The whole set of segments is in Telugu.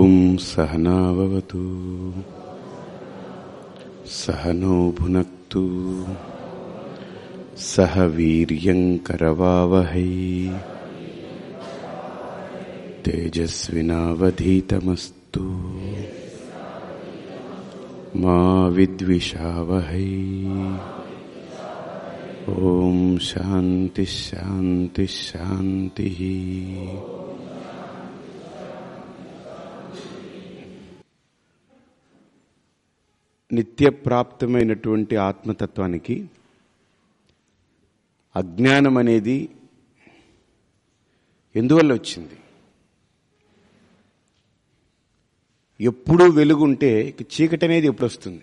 ॐ सहनाववतु सहनो भुनक्तु। सह वीर्यङ्करवावहै तेजस्विनावधीतमस्तु। मा विद्विषावहै। ॐ शान्तिः शान्तिः शान्तिः। నిత్యప్రాప్తమైనటువంటి ఆత్మతత్వానికి అజ్ఞానం అనేది ఎందువల్ల వచ్చింది? ఎప్పుడూ వెలుగుంటే చీకటి అనేది ఎప్పుడు వస్తుంది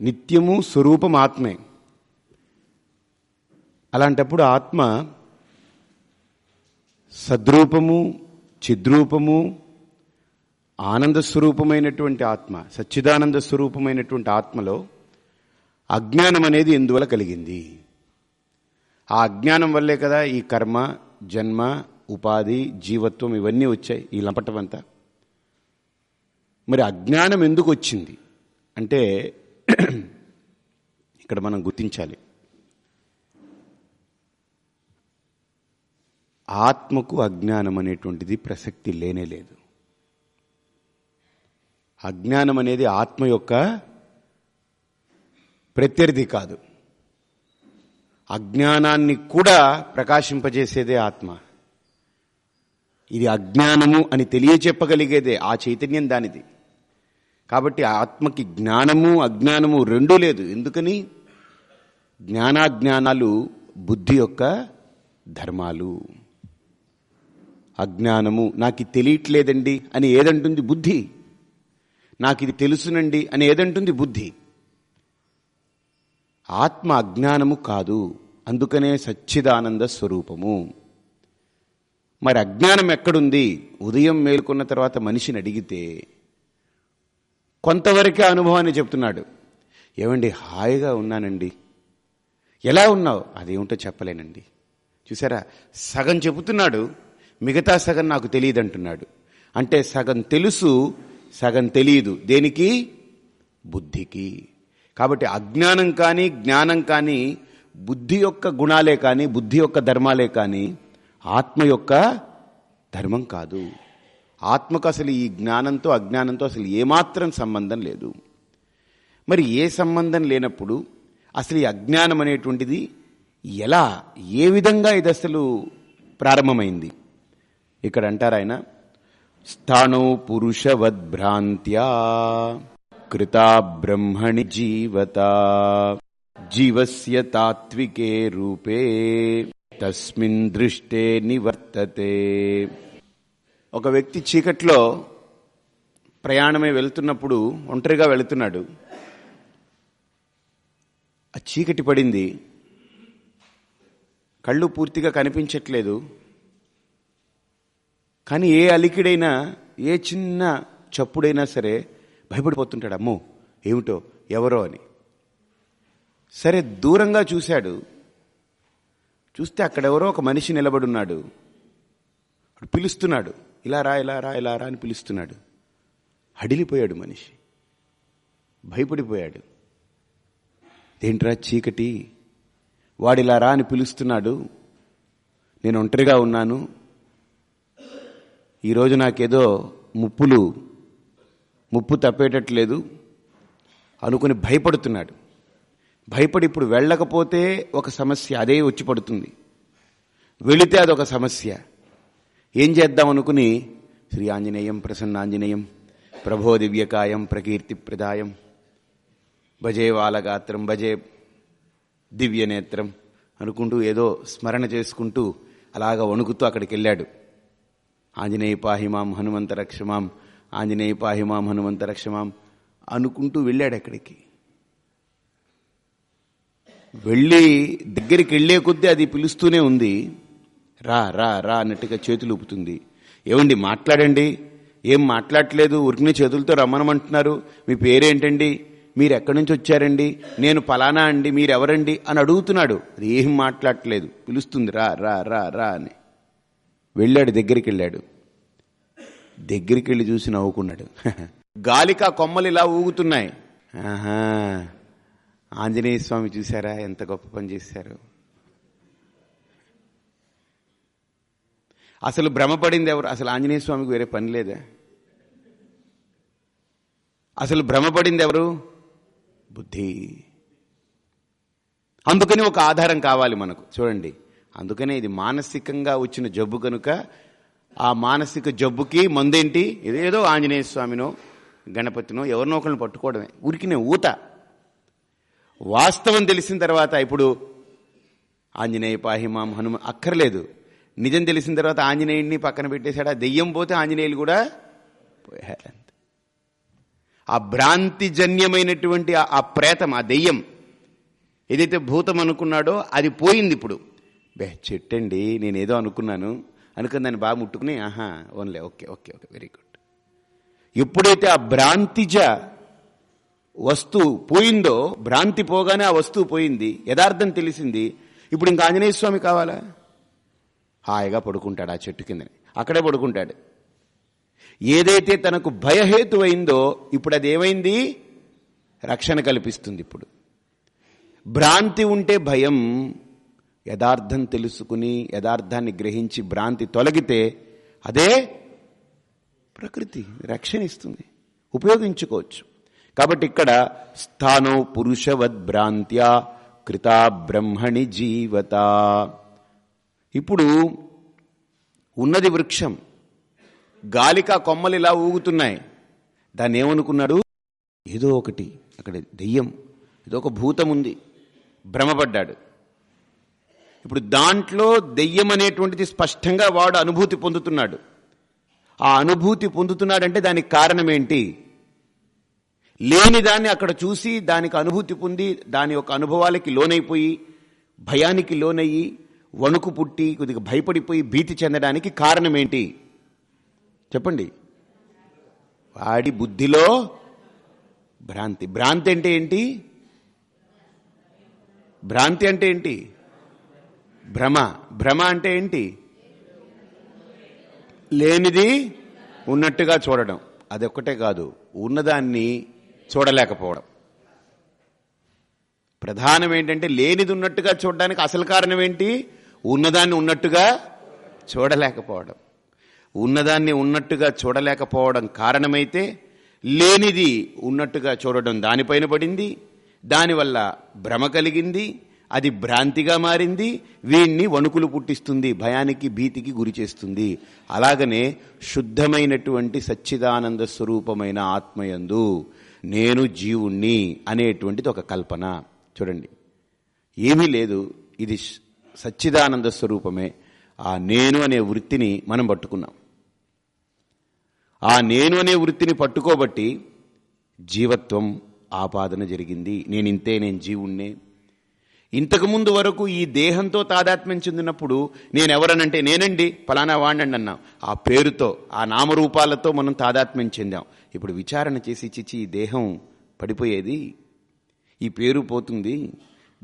నిత్యము స్వరూపం ఆత్మే. అలాంటప్పుడు ఆత్మ సద్రూపము చిద్రూపము ఆనంద స్వరూపమైనటువంటి ఆత్మ సచ్చిదానంద స్వరూపమైనటువంటి ఆత్మలో అజ్ఞానం అనేది ఎందువల్ల కలిగింది? ఆ అజ్ఞానం వల్లే కదా ఈ కర్మ జన్మ ఉపాధి జీవత్వం ఇవన్నీ వచ్చాయి ఈ లంపటమంతా. మరి అజ్ఞానం ఎందుకు వచ్చింది? అంటే ఇక్కడ మనం గుర్తించాలి. ఆత్మకు అజ్ఞానం అనేటువంటిది ప్రసక్తి లేనే లేదు. అజ్ఞానం అనేది ఆత్మ యొక్క ప్రత్యర్థి కాదు. అజ్ఞానాన్ని కూడా ప్రకాశింపజేసేదే ఆత్మ. ఇది అజ్ఞానము అని తెలియచెప్పగలిగేదే ఆ చైతన్యం దానిది. కాబట్టి ఆత్మకి జ్ఞానము అజ్ఞానము రెండూ లేదు. ఎందుకని? జ్ఞానాజ్ఞానాలు బుద్ధి యొక్క ధర్మాలు. అజ్ఞానము నాకు తెలియట్లేదండి అని ఏదంటుంది బుద్ధి? నాకు ఇది తెలుసునండి అని ఏదంటుంది బుద్ధి? ఆత్మ అజ్ఞానము కాదు అందుకనే సచ్చిదానంద స్వరూపము. మరి అజ్ఞానం ఎక్కడుంది? ఉదయం మేలుకున్న తర్వాత మనిషిని అడిగితే కొంతవరకే అనుభవాన్ని చెప్తున్నాడు. ఏమండి హాయిగా ఉన్నానండి. ఎలా ఉన్నావు? అదేమిటో చెప్పలేనండి. చూసారా? సగం చెబుతున్నాడు మిగతా సగం నాకు తెలియదు అంటున్నాడు అంటే సగం తెలుసు సగం తెలియదు. దేనికి? బుద్ధికి. కాబట్టి అజ్ఞానం కానీ జ్ఞానం కానీ బుద్ధి యొక్క గుణాలే కానీ బుద్ధి యొక్క ధర్మాలే కానీ ఆత్మ యొక్క ధర్మం కాదు. ఆత్మకు అసలు ఈ జ్ఞానంతో అజ్ఞానంతో అసలు ఏమాత్రం సంబంధం లేదు. మరి ఏ సంబంధం లేనప్పుడు అసలు ఈ అజ్ఞానం అనేటువంటిది ఎలా ఏ విధంగా ఇది అసలు ప్రారంభమైంది? ఇక్కడ అంటారు ఆయన స్థాణో పురుషవద్భ్రాంత్యా కృతా బ్రహ్మణి జీవత జీవస్య తాత్వికే రూపే తస్మిన్ దృష్టే నివర్తతే. ఒక వ్యక్తి చీకట్లో ప్రయాణమే వెళ్తున్నప్పుడు ఒంటరిగా వెళుతున్నాడు. ఆ చీకటి పడింది. కళ్ళు పూర్తిగా కనిపించట్లేదు. కానీ ఏ అలికిడైనా ఏ చిన్న చప్పుడైనా సరే భయపడిపోతుంటాడు అమ్మో ఏమిటో ఎవరో అని. సరే దూరంగా చూశాడు. చూస్తే అక్కడెవరో ఒక మనిషి నిలబడున్నాడు. పిలుస్తున్నాడు. ఇలా రా ఇలా రా ఇలా రా అని పిలుస్తున్నాడు. హడిలిపోయాడు మనిషి. భయపడిపోయాడు. ఏంట్రా చీకటి? వాడిలా రా అని పిలుస్తున్నాడు. నేను ఒంటరిగా ఉన్నాను. ఈరోజు నాకేదో ముప్పులు ముప్పు తప్పేటట్లేదు అనుకుని భయపడుతున్నాడు. భయపడి ఇప్పుడు వెళ్ళకపోతే ఒక సమస్య అదే వచ్చి పడుతుంది. వెళితే అదొక సమస్య. ఏం చేద్దాం అనుకుని శ్రీ ఆంజనేయం ప్రసన్నాంజనేయం ప్రభో దివ్యకాయం ప్రకీర్తి ప్రదాయం భజే వాలగాత్రం భజే దివ్యనేత్రం అనుకుంటూ ఏదో స్మరణ చేసుకుంటూ అలాగ వణుకుతూ అక్కడికి వెళ్ళాడు. ఆంజనేయ పాహిమాం హనుమంత రక్షమాం ఆంజనేయ పాహిమాం హనుమంత రక్షమాం అనుకుంటూ వెళ్ళాడు అక్కడికి వెళ్ళి దగ్గరికి వెళ్ళే కొద్దీ అది పిలుస్తూనే ఉంది. రా రా రా అన్నట్టుగా చేతులు ఊపుతుంది. ఏమండి మాట్లాడండి. ఏం మాట్లాడట్లేదు? ఉరికిన చేతులతో రమ్మనమంటున్నారు. మీ పేరేంటండి? మీరు ఎక్కడి నుంచి వచ్చారండి? నేను పలానా అండి మీరెవరండి? అని అడుగుతున్నాడు. అది ఏం మాట్లాడట్లేదు. పిలుస్తుంది రా రా రా రా అని. వెళ్ళాడు దగ్గరికి వెళ్ళాడు దగ్గరికి వెళ్ళి చూసి నవ్వుకున్నాడు. గాలికా కొమ్మలు ఇలా ఊగుతున్నాయి. ఆహా ఆంజనేయ స్వామి చూసారా ఎంత గొప్ప పని చేశారు. అసలు భ్రమపడింది ఎవరు? అసలు ఆంజనేయ స్వామికి వేరే పని లేదా? అసలు భ్రమపడింది ఎవరు? బుద్ధి. అందుకని ఒక ఆధారం కావాలి మనకు. చూడండి. అందుకనే ఇది మానసికంగా వచ్చిన జబ్బు కనుక ఆ మానసిక జబ్బుకి మందేంటి? ఇదేదో ఆంజనేయ స్వామినో గణపతినో ఎవరినో ఒకరిని పట్టుకోవడమే. ఉరికినే ఊత. వాస్తవం తెలిసిన తర్వాత ఇప్పుడు ఆంజనేయ పాహిమాం హనుమ అక్కర్లేదు. నిజం తెలిసిన తర్వాత ఆంజనేయుడిని పక్కన పెట్టేశాడు? ఆ దెయ్యం పోతే ఆంజనేయులు కూడా పోయారు ఆ భ్రాంతిజన్యమైనటువంటి ఆ- ఆ ప్రేతం ఆ దెయ్యం ఏదైతే భూతం అనుకున్నాడో అది పోయింది ఇప్పుడు. బే చెట్టండి నేనేదో అనుకున్నాను. అనుకుని దాన్ని బాగా ముట్టుకుని ఆహా only okay okay okay very good ఎప్పుడైతే ఆ భ్రాంతిజ వస్తువు పోయిందో భ్రాంతి పోగానే ఆ వస్తువు పోయింది యథార్థం తెలిసింది ఇప్పుడు ఇంకా ఆంజనేయ స్వామి కావాలా? హాయిగా పడుకుంటాడు ఆ చెట్టు కిందని. అక్కడే పడుకుంటాడు. ఏదైతే తనకు భయహేతువైందో ఇప్పుడు అది ఏమైంది? రక్షణ కల్పిస్తుంది ఇప్పుడు. భ్రాంతి ఉంటే భయం యథార్థం తెలుసుకుని యథార్థాన్ని గ్రహించి భ్రాంతి తొలగితే అదే ప్రకృతి రక్షణ ఇస్తుంది ఉపయోగించుకోవచ్చు. కాబట్టి ఇక్కడ స్థానో పురుషవద్భ్రాంత్యా కృతా బ్రహ్మణి జీవత. ఇప్పుడు ఉన్నది వృక్షం. గాలిక కొమ్మలు ఇలా ఊగుతున్నాయి. దాన్ని ఏమనుకున్నాడు? ఏదో ఒకటి అక్కడ దెయ్యం ఏదో ఒక భూతం ఉంది. భ్రమపడ్డాడు. ఇప్పుడు దాంట్లో దెయ్యం అనేటువంటిది స్పష్టంగా వాడు అనుభూతి పొందుతున్నాడు. ఆ అనుభూతి పొందుతున్నాడంటే దానికి కారణం ఏంటి లేని దాన్ని అక్కడ చూసి దానికి అనుభూతి పొంది దాని యొక్క అనుభవాలకి లోనైపోయి భయానికి లోనయ్యి వణుకు పుట్టి కొద్దిగా భయపడిపోయి భీతి చెందడానికి కారణం ఏంటి చెప్పండి. వాడి బుద్ధిలో భ్రాంతి. భ్రాంతి అంటే ఏంటి? భ్రాంతి అంటే ఏంటి? భ్రమ. భ్రమ అంటే ఏంటి? లేనిది ఉన్నట్టుగా చూడడం. అదొక్కటే కాదు ఉన్నదాన్ని చూడలేకపోవడం. ప్రధానం ఏంటంటే లేనిది ఉన్నట్టుగా చూడడానికి అసలు కారణం ఏంటి? ఉన్నదాన్ని ఉన్నట్టుగా చూడలేకపోవడం. ఉన్నదాన్ని ఉన్నట్టుగా చూడలేకపోవడం కారణమైతే లేనిది ఉన్నట్టుగా చూడడం దానిపైన పడింది దానివల్ల భ్రమ కలిగింది అది భ్రాంతిగా మారింది వీణ్ణి వణుకులు పుట్టిస్తుంది భయానికి భీతికి గురి చేస్తుంది. అలాగనే శుద్ధమైనటువంటి సచ్చిదానంద స్వరూపమైన ఆత్మయందు నేను జీవుణ్ణి అనేటువంటిది ఒక కల్పన. చూడండి. ఏమీ లేదు ఇది సచ్చిదానంద స్వరూపమే. ఆ నేను అనే వృత్తిని మనం పట్టుకున్నాం. ఆ నేను అనే వృత్తిని పట్టుకోబట్టి జీవత్వం ఆపాదన జరిగింది. నేను ఇంతే నేను జీవుణ్ణే. ఇంతకుముందు వరకు ఈ దేహంతో తాదాత్మ్యం చెందినప్పుడు నేనెవరనంటే నేనండి ఫలానా వాణ్ణండి అన్నాం. ఆ పేరుతో ఆ నామరూపాలతో మనం తాదాత్మ్యం చెందాం. ఇప్పుడు విచారణ చేసి చిచ్చి ఈ దేహం పడిపోయేది? ఈ పేరు పోతుంది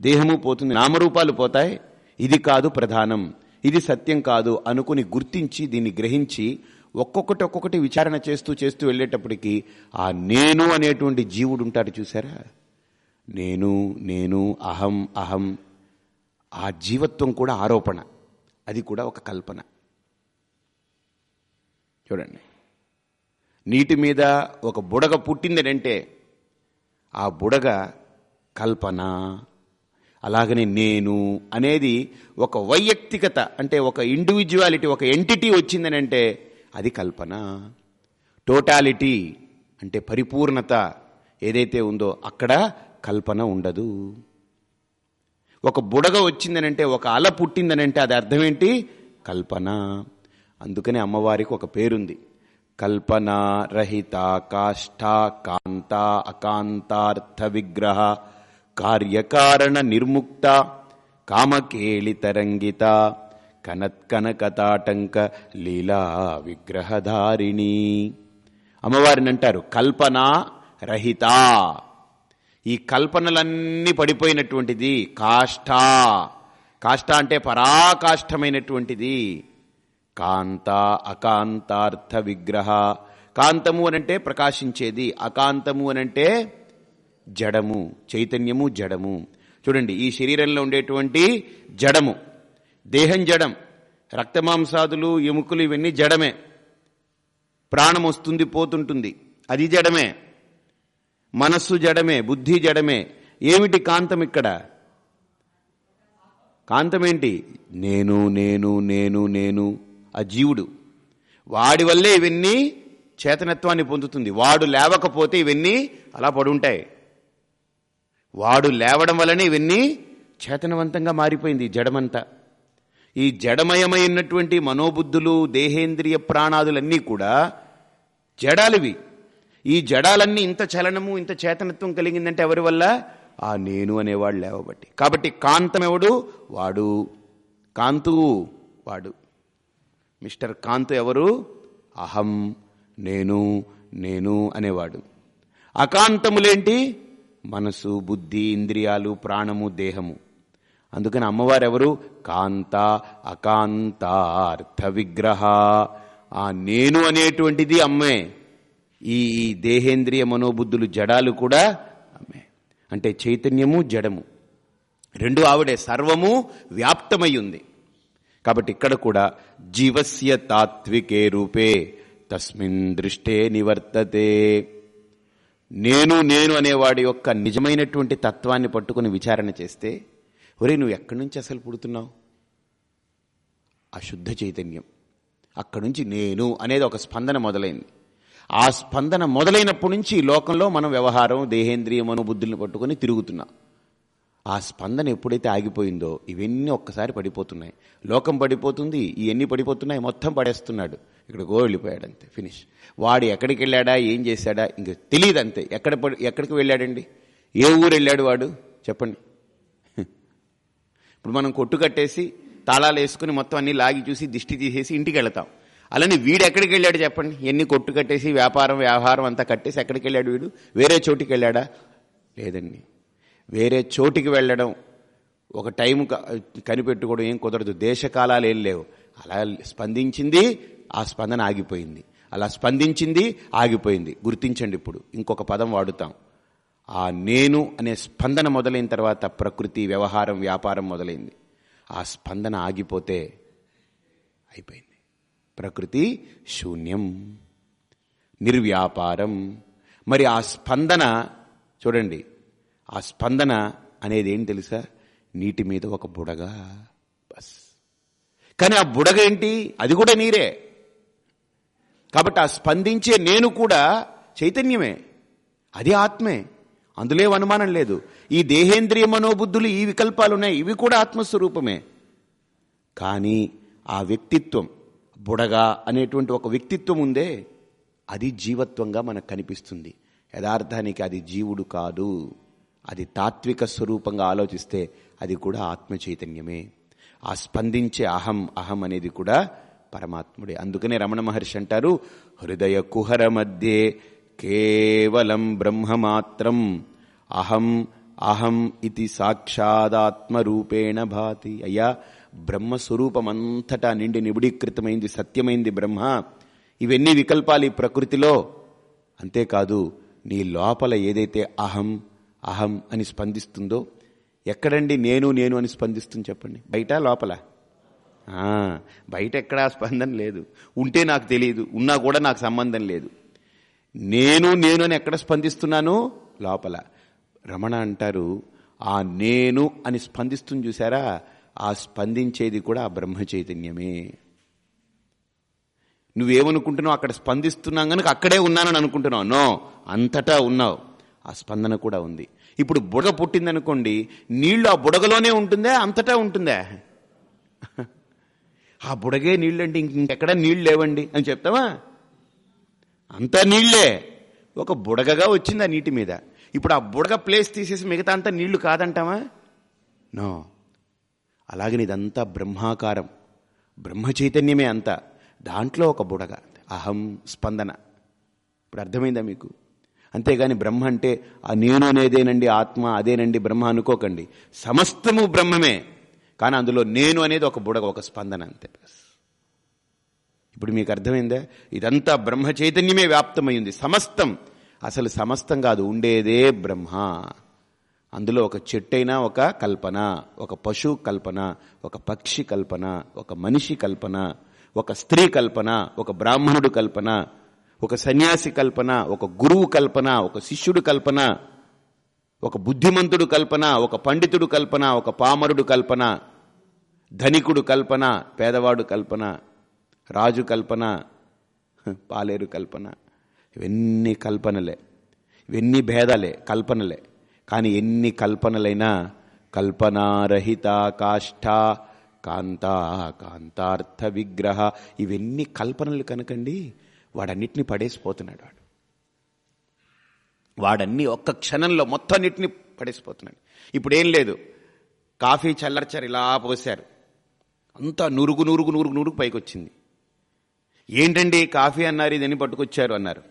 దేహము పోతుంది నామరూపాలు పోతాయి. ఇది కాదు ప్రధానం ఇది సత్యం కాదు అనుకుని గుర్తించి దీన్ని గ్రహించి ఒక్కొక్కటి ఒక్కొక్కటి విచారణ చేస్తూ చేస్తూ వెళ్ళేటప్పటికి ఆ నేను అనేటువంటి జీవుడు ఉంటాడు చూసారా నేను నేను అహం అహం. ఆ జీవత్వం కూడా ఆరోపణ. అది కూడా ఒక కల్పన. చూడండి. నీటి మీద ఒక బుడగ పుట్టిందనంటే ఆ బుడగ కల్పన. అలాగనే నేను అనేది ఒక వైయక్తికత అంటే ఒక ఇండివిజువాలిటీ ఒక ఎంటిటీ వచ్చిందనంటే అది కల్పన. టోటాలిటీ అంటే పరిపూర్ణత ఏదైతే ఉందో అక్కడ కల్పన ఉండదు. ఒక బుడగ వచ్చిందనంటే ఒక అల పుట్టిందనంటే అది అర్థమేంటి? కల్పన. అందుకనే అమ్మవారికి ఒక పేరుంది. కల్పన రహిత కాష్ట కాంత అకాంతార్థ విగ్రహ కార్యకారణ నిర్ముక్త కామకేళి తరంగిత కనత్కనకతాటంక లీలా విగ్రహధారిణి. అమ్మవారిని అంటారు కల్పన రహిత. ఈ కల్పనలన్నీ పడిపోయినటువంటిది కాష్ట. కాష్ట అంటే పరాకాష్టమైనటువంటిది కాంత అకాంతార్థ విగ్రహ. కాంతము అనంటే ప్రకాశించేది. అకాంతము అనంటే జడము చైతన్యము జడము. చూడండి ఈ శరీరంలో ఉండేటువంటి జడము దేహం జడం రక్తమాంసాదులు ఎముకలు ఇవన్నీ జడమే. ప్రాణం వస్తుంది పోతుంటుంది. అది జడమే. మనస్సు జడమే బుద్ధి జడమే. ఏమిటి కాంతం ఇక్కడ? కాంతమేంటి నేను నేను నేను నేను. ఆ జీవుడు. వాడి వల్లే ఇవన్నీ చేతనత్వాన్ని పొందుతుంది. వాడు లేవకపోతే ఇవన్నీ అలా పడుంటాయి. వాడు లేవడం వల్లనే ఇవన్నీ చేతనవంతంగా మారిపోయింది జడమంతా. ఈ జడమయమైనటువంటి మనోబుద్ధులు దేహేంద్రియ ప్రాణాదులన్నీ కూడా జడాలివి. ఈ జడాలన్నీ ఇంత చలనము ఇంత చేతనత్వం కలిగిందంటే ఎవరి వల్ల? ఆ నేను అనేవాడు లేవబట్టి. కాబట్టి కాంతం ఎవడు వాడు. కాంతు? వాడు. మిస్టర్ కాంతు ఎవరు? అహం నేను నేను అనేవాడు. అకాంతములేంటి? మనసు బుద్ధి ఇంద్రియాలు ప్రాణము దేహము. అందుకని అమ్మవారు ఎవరు కాంత అకాంతార్థ విగ్రహ. ఆ నేను అనేటువంటిది అమ్మే. ఈ దేహేంద్రియ మనోబుద్ధులు జడాలు కూడా అమ్మే. అంటే చైతన్యము జడము. రెండు ఆవిడే సర్వము వ్యాప్తమై ఉంది కాబట్టి ఇక్కడ కూడా జీవస్య తాత్వికే రూపే తస్మిన్ దృష్టే నివర్తతే. నేను నేను అనేవాడి యొక్క నిజమైనటువంటి తత్వాన్ని పట్టుకుని విచారణ చేస్తే ఒరే నువ్వు ఎక్కడి నుంచి అసలు పుడుతున్నావు? అశుద్ధ చైతన్యం. అక్కడి నుంచి నేను అనేది ఒక స్పందన మొదలైంది. ఆ స్పందన మొదలైనప్పటి నుంచి లోకంలో మనం వ్యవహారం దేహేంద్రియ మనోబుద్ధుల్ని పట్టుకొని తిరుగుతున్నాం. ఆ స్పందన ఎప్పుడైతే ఆగిపోయిందో ఇవన్నీ ఒక్కసారి పడిపోతున్నాయి. లోకం పడిపోతుంది ఇవన్నీ పడిపోతున్నాయి మొత్తం పడేస్తున్నాడు. ఇక్కడ గో వెళ్ళిపోయాడు అంతే ఫినిష్. వాడు ఎక్కడికి వెళ్ళాడా ఏం చేశాడా ఇంక తెలియదు అంతే ఎక్కడ పడి- ఎక్కడికి వెళ్ళాడండి? ఏ ఊరు వెళ్ళాడు వాడు? చెప్పండి. ఇప్పుడు మనం కొట్టు కట్టేసి తాళాలు వేసుకుని మొత్తం అన్ని లాగి చూసి దిష్టి తీసేసి ఇంటికి వెళతాం. అలానే వీడు ఎక్కడికి వెళ్ళాడు చెప్పండి? ఎన్ని కొట్టు కట్టేసి వ్యాపారం వ్యవహారం అంతా కట్టేసి ఎక్కడికి వెళ్ళాడు వీడు? వేరే చోటికి వెళ్ళాడా? లేదండి. వేరే చోటికి వెళ్ళడం ఒక టైం క- కనిపెట్టుకోవడం ఏం కుదరదు. దేశకాలాలు ఏం లేవు. అలా స్పందించింది ఆ స్పందన ఆగిపోయింది. అలా స్పందించింది ఆగిపోయింది. గుర్తించండి ఇప్పుడు. ఇంకొక పదం వాడుతాం. ఆ నేను అనే స్పందన మొదలైన తర్వాత ప్రకృతి వ్యవహారం వ్యాపారం మొదలైంది. ఆ స్పందన ఆగిపోతే అయిపోయింది. ప్రకృతి శూన్యం. నిర్వ్యాపారం. మరి ఆ స్పందన చూడండి ఆ స్పందన అనేది ఏం తెలుసా? నీటి మీద ఒక బుడగ. బస్. కానీ ఆ బుడగ ఏంటి? అది కూడా నీరే. కాబట్టి ఆ స్పందించే నేను కూడా చైతన్యమే. అది ఆత్మే. అందులో అనుమానం లేదు. ఈ దేహేంద్రియ మనోబుద్ధులు ఈ వికల్పాలు ఉన్నాయి ఇవి కూడా ఆత్మస్వరూపమే. కానీ ఆ వ్యక్తిత్వం బుడగ అనేటువంటి ఒక వ్యక్తిత్వం ఉందే అది జీవత్వంగా మనకు కనిపిస్తుంది. యథార్థానికి అది జీవుడు కాదు. అది తాత్విక స్వరూపంగా ఆలోచిస్తే అది కూడా ఆత్మ చైతన్యమే. ఆ స్పందించే అహం అహం అనేది కూడా పరమాత్ముడే. అందుకనే రమణ మహర్షి అంటారు హృదయ కుహర మధ్యే కేవలం బ్రహ్మమాత్రం. అహం అహం ఇది సాక్షాదాత్మరూపేణ భాతి. అయ్యా బ్రహ్మస్వరూపమంతటా నిండి నిబుడీకృతమైంది సత్యమైంది బ్రహ్మ. ఇవన్నీ వికల్పాలు ఈ ప్రకృతిలో? అంతేకాదు నీ లోపల ఏదైతే అహం అహం అని స్పందిస్తుందో ఎక్కడండి నేను నేను అని స్పందిస్తుంది చెప్పండి. బయట లోపల? బయట ఎక్కడా స్పందన లేదు. ఉంటే నాకు తెలియదు ఉన్నా కూడా నాకు సంబంధం లేదు. నేను నేను అని ఎక్కడ స్పందిస్తున్నాను? లోపల. రమణ అంటారు ఆ నేను అని స్పందిస్తుంది చూసారా ఆ స్పందించేది కూడా ఆ బ్రహ్మ చైతన్యమే. నువ్వేమనుకుంటున్నావు అక్కడ స్పందిస్తున్నాం కనుక అక్కడే ఉన్నానని అనుకుంటున్నావు. నో అంతటా ఉన్నావు. ఆ స్పందన కూడా ఉంది. ఇప్పుడు బుడగ పుట్టిందనుకోండి నీళ్ళు ఆ బుడగలోనే ఉంటుందా అంతటా ఉంటుందా? ఆ బుడగే నీళ్ళండి ఇంక ఇంకెక్కడ నీళ్ళు లేవండి అని చెప్తావా? అంతా నీళ్ళే ఒక బుడగగా వచ్చింది ఆ నీటి మీద. ఇప్పుడు ఆ బుడగ ప్లేస్ తీసేసి మిగతా అంతా నీళ్ళు కాదంటావా? నో. అలాగని ఇదంతా బ్రహ్మాకారం. బ్రహ్మ చైతన్యమే అంతా. దాంట్లో ఒక బుడగ. అహం స్పందన. ఇప్పుడు అర్థమైందా మీకు? అంతేగాని బ్రహ్మ అంటే ఆ నేను అనేదేనండి ఆత్మ అదేనండి బ్రహ్మ అనుకోకండి. సమస్తము బ్రహ్మమే. కానీ అందులో నేను అనేది ఒక బుడగ ఒక స్పందన అంతే. ఇప్పుడు మీకు అర్థమైందా? ఇదంతా బ్రహ్మ చైతన్యమే వ్యాప్తమైంది సమస్తం. అసలు సమస్తం కాదు. ఉండేదే బ్రహ్మ. అందులో ఒక చెట్టైనా ఒక కల్పన ఒక పశు కల్పన ఒక పక్షి కల్పన ఒక మనిషి కల్పన ఒక స్త్రీ కల్పన ఒక బ్రాహ్మణుడు కల్పన ఒక సన్యాసి కల్పన ఒక గురువు కల్పన ఒక శిష్యుడు కల్పన ఒక బుద్ధిమంతుడు కల్పన ఒక పండితుడు కల్పన ఒక పామరుడు కల్పన ధనికుడు కల్పన పేదవాడు కల్పన రాజు కల్పన పాలేరు కల్పన ఇవన్నీ కల్పనలే ఇవన్నీ భేదాలే కల్పనలే కానీ ఎన్ని కల్పనలైనా కల్పనారహిత కాష్ఠ కాంత కాంతార్థ విగ్రహ ఇవన్నీ కల్పనలు కనుకండి వాడన్నిటిని పడేసిపోతున్నాడు వాడు. వాడన్ని ఒక్క క్షణంలో మొత్తం అన్నిటిని పడేసిపోతున్నాడు. ఇప్పుడు ఏం లేదు. కాఫీ చల్లర్చారు ఇలా పోశారు. అంతా నురుగు నురుగు నురుగు నురుగు పైకి వచ్చింది ఏంటండి కాఫీ అన్నారు ఇదని పట్టుకొచ్చారు అన్నారు.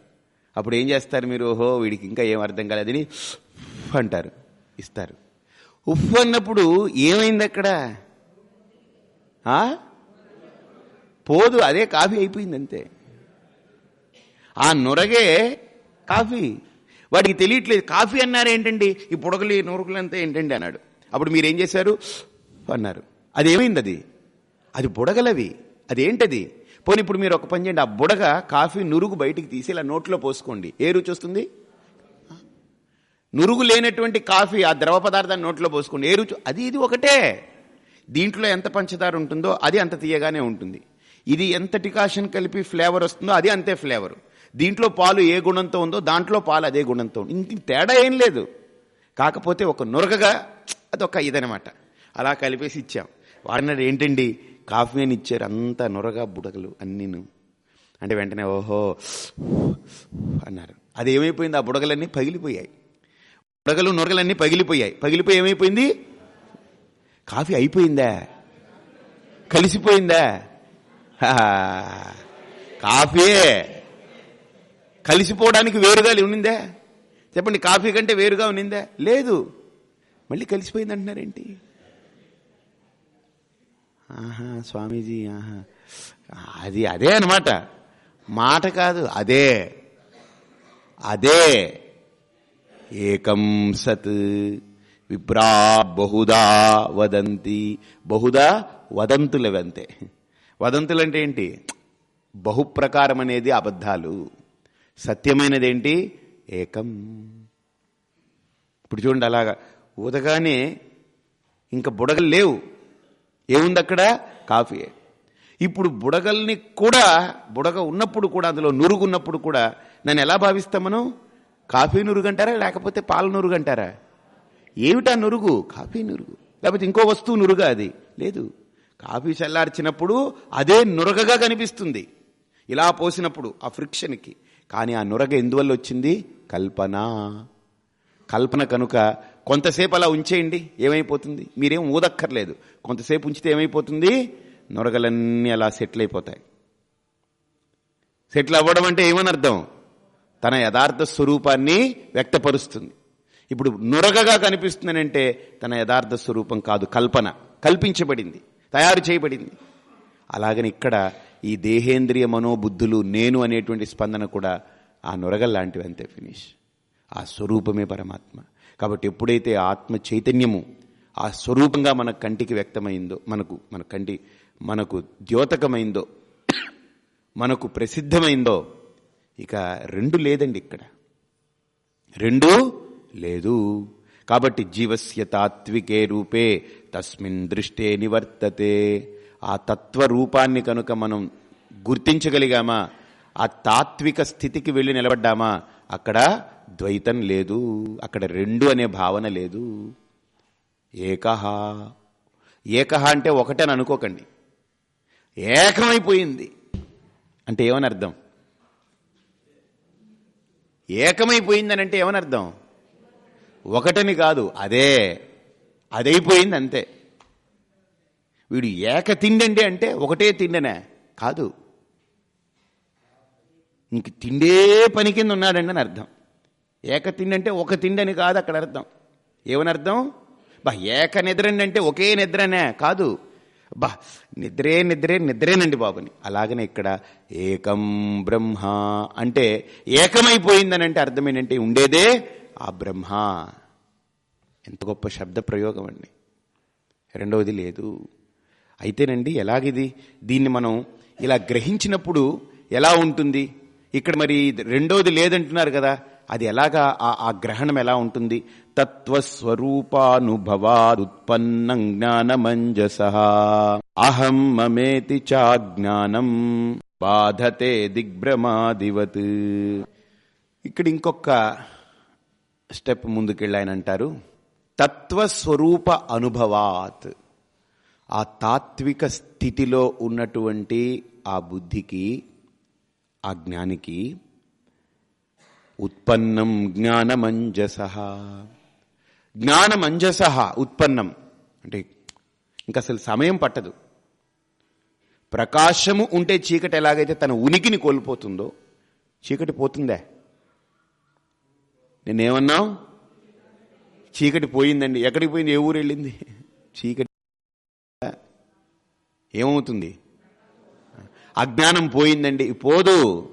అప్పుడు ఏం చేస్తారు మీరు? ఓహో వీడికి ఇంకా ఏం అర్థం కాలేదని ఉఫ్ అంటారు ఇస్తారు. ఉఫ్ అన్నప్పుడు ఏమైంది అక్కడ? పోదు అదే కాఫీ అయిపోయింది అంతే ఆ నొరగే కాఫీ. వాడికి తెలియట్లేదు కాఫీ అన్నారు ఏంటండి? ఈ బుడగలు ఈ నురుకులంతా ఏంటండి అన్నాడు. అప్పుడు మీరేం చేశారు? అన్నారు. అదేమైంది అది అది బుడగలవి. అదేంటది? పోనీ ఇప్పుడు మీరు ఒక పని చేయండి. ఆ బుడగ కాఫీ నురుగు బయటికి తీసి ఇలా నోట్లో పోసుకోండి. ఏ రుచి వస్తుంది? నురుగు లేనటువంటి కాఫీ ఆ ద్రవ పదార్థాన్ని నోట్లో పోసుకుని ఏ రుచి అది ఇది ఒకటే. దీంట్లో ఎంత పంచదార ఉంటుందో అది అంత తీయగానే ఉంటుంది. ఇది ఎంత టికాషన్ కలిపి ఫ్లేవర్ వస్తుందో అది అంతే ఫ్లేవర్. దీంట్లో పాలు ఏ గుణంతో ఉందో దాంట్లో పాలు అదే గుణంతో ఉంది. తేడా ఏం లేదు. కాకపోతే ఒక నురగగా అదొక ఇదనమాట. అలా కలిపేసి ఇచ్చాం. వాడినాడు ఏంటండి? కాఫీ అని ఇచ్చారు. అంత నురగా బుడగలు అన్నీను. అంటే వెంటనే ఓహో అన్నారు. అది ఏమైపోయింది? ఆ బుడగలన్నీ పగిలిపోయాయి. బుడగలు నొరగలన్నీ పగిలిపోయాయి. పగిలిపోయి ఏమైపోయింది? కాఫీ అయిపోయిందా? కలిసిపోయిందా? కాఫీ. కలిసిపోవడానికి వేరుగా ఉన్నిందా చెప్పండి కాఫీ కంటే వేరుగా ఉన్నిందా లేదు. మళ్ళీ కలిసిపోయింది అంటున్నారేంటి? ఆహా స్వామీజీ ఆహా. అది అదే అన్నమాట. మాట కాదు అదే. అదే. ఏకం సత్. విప్రా బహుదా వదంతి. బహుదా వదంతులవంతే. వదంతులంటే ఏంటి? బహుప్రకారం అనేది అబద్ధాలు. సత్యమైనది ఏంటి ఏకం. ఇప్పుడు చూడండి అలాగా. ఊదగానే ఇంకా బుడగలు లేవు. ఏముంది అక్కడ కాఫీ ఇప్పుడు బుడగల్ని కూడా బుడగ ఉన్నప్పుడు కూడా అందులో నురుగున్నప్పుడు కూడా నన్ను ఎలా భావిస్తాం మనం? కాఫీ నురుగు అంటారా లేకపోతే పాల నురుగు అంటారా ఏమిటా నురుగు? కాఫీ నురుగు. లేకపోతే ఇంకో వస్తువు నురుగా అది? లేదు. కాఫీ చల్లార్చినప్పుడు అదే నురగగా కనిపిస్తుంది. ఇలా పోసినప్పుడు ఆ ఫ్రిక్షన్కి. కానీ ఆ నురగ ఎందువల్ల వచ్చింది? కల్పన. కల్పన కనుక కొంతసేపు అలా ఉంచేయండి ఏమైపోతుంది? మీరేం ఊదక్కర్లేదు. కొంతసేపు ఉంచితే ఏమైపోతుంది? నొరగలన్నీ అలా సెటిల్ అయిపోతాయి. సెటిల్ అవ్వడం అంటే ఏమని అర్థం తన యథార్థ స్వరూపాన్ని వ్యక్తపరుస్తుంది. ఇప్పుడు నురగగా కనిపిస్తుందనంటే తన యథార్థ స్వరూపం కాదు కల్పన. కల్పించబడింది తయారు చేయబడింది. అలాగని ఇక్కడ ఈ దేహేంద్రియ మనోబుద్ధులు నేను అనేటువంటి స్పందన కూడా ఆ నురగల్లాంటివి అంతే ఫినిష్. ఆ స్వరూపమే పరమాత్మ. కాబట్టి ఎప్పుడైతే ఆత్మ చైతన్యము ఆ స్వరూపంగా మన కంటికి వ్యక్తమైందో మనకు మన కంటి మనకు ద్యోతకమైందో మనకు ప్రసిద్ధమైందో ఇక రెండు లేదండి ఇక్కడ. రెండు లేదు. కాబట్టి జీవస్య తాత్వికే రూపే తస్మిన్ దృష్టే నివర్తతే. ఆ తత్వ రూపాన్ని కనుక మనం గుర్తించగలిగామా ఆ తాత్విక స్థితికి వెళ్ళి నిలబడ్డామా అక్కడ ద్వైతం లేదు అక్కడ రెండు అనే భావన లేదు. ఏకహ ఏకహ అంటే ఒకటని అనుకోకండి. ఏకమైపోయింది. అంటే ఏమని అర్థం? ఏకమైపోయిందని అంటే ఒకటని కాదు అదే. అదైపోయింది అంతే వీడు ఏక తిండండి అంటే ఒకటే తిండనే కాదు. ఇంక తిండే పని కింద ఉన్నాడండి అని అర్థం. ఏక తిండి అంటే ఒక తిండని కాదు అక్కడ అర్థం. ఏమనర్థం? అర్థం బా ఏక నిద్రండి అంటే ఒకే నిద్రనే కాదు. బా నిద్రే నిద్రే నిద్రేనండి బాబుని. అలాగనే ఇక్కడ ఏకం బ్రహ్మ అంటే ఏకమైపోయిందని అంటే అర్థం ఏంటంటే ఉండేదే ఆ బ్రహ్మ. ఎంత గొప్ప శబ్ద ప్రయోగం అండి. రెండవది లేదు. అయితేనండి ఎలాగిది? దీన్ని మనం ఇలా గ్రహించినప్పుడు ఎలా ఉంటుంది? ఇక్కడ మరి రెండవది లేదంటున్నారు కదా. అది ఎలాగా ఆ- ఆ గ్రహణం ఎలా ఉంటుంది? తత్వస్వరూపానుభవాదుత్పన్నం జ్ఞానమంజస. అహం మమేతి చాజ్ఞానం బాధతే దిగ్భ్రమాదివత్. ఇక్కడ ఇంకొక స్టెప్ ముందుకెళ్ళాయనంటారు అంటారు తత్వస్వరూప అనుభవాత్. ఆ తాత్విక స్థితిలో ఉన్నటువంటి ఆ బుద్ధికి ఆ జ్ఞానికి ఉత్పన్నం జ్ఞానమంజస. జ్ఞానమంజస ఉత్పన్నం. అంటే ఇంకా అసలు సమయం పట్టదు. ప్రకాశము ఉంటే చీకటి ఎలాగైతే తన ఉనికిని కోల్పోతుందో చీకటి పోతుందే. నేనేమన్నావు? చీకటి పోయిందండి. ఎక్కడికి పోయింది? ఏ ఊరు వెళ్ళింది? చీకటి. ఏమవుతుంది? అజ్ఞానం పోయిందండి. పోదు.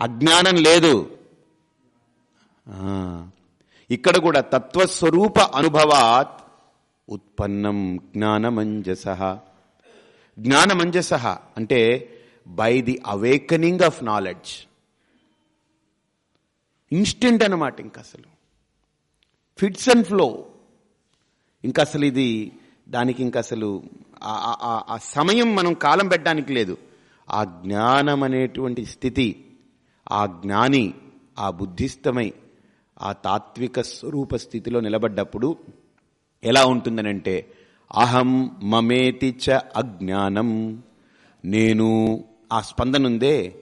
అజ్ఞానం లేదు. ఇక్కడ కూడా తత్వస్వరూప అనుభవాత్ ఉత్పన్నం జ్ఞానమంజస. జ్ఞానమంజస అంటే by the awakening of knowledge instant అనమాట ఇంకా అసలు. ఫిట్స్ అండ్ ఫ్లో ఇంకా అసలు ఇది దానికి ఇంకా అసలు ఆ సమయం మనం కాలం పెట్టడానికి లేదు. ఆ జ్ఞానం అనేటువంటి స్థితి ఆ జ్ఞాని ఆ బుద్ధిస్తమై ఆ తాత్విక స్వరూప స్థితిలో నిలబడ్డప్పుడు ఎలా ఉంటుందనంటే అహం మమేతి చ అజ్ఞానం. నేను ఆ స్పందన ఉందే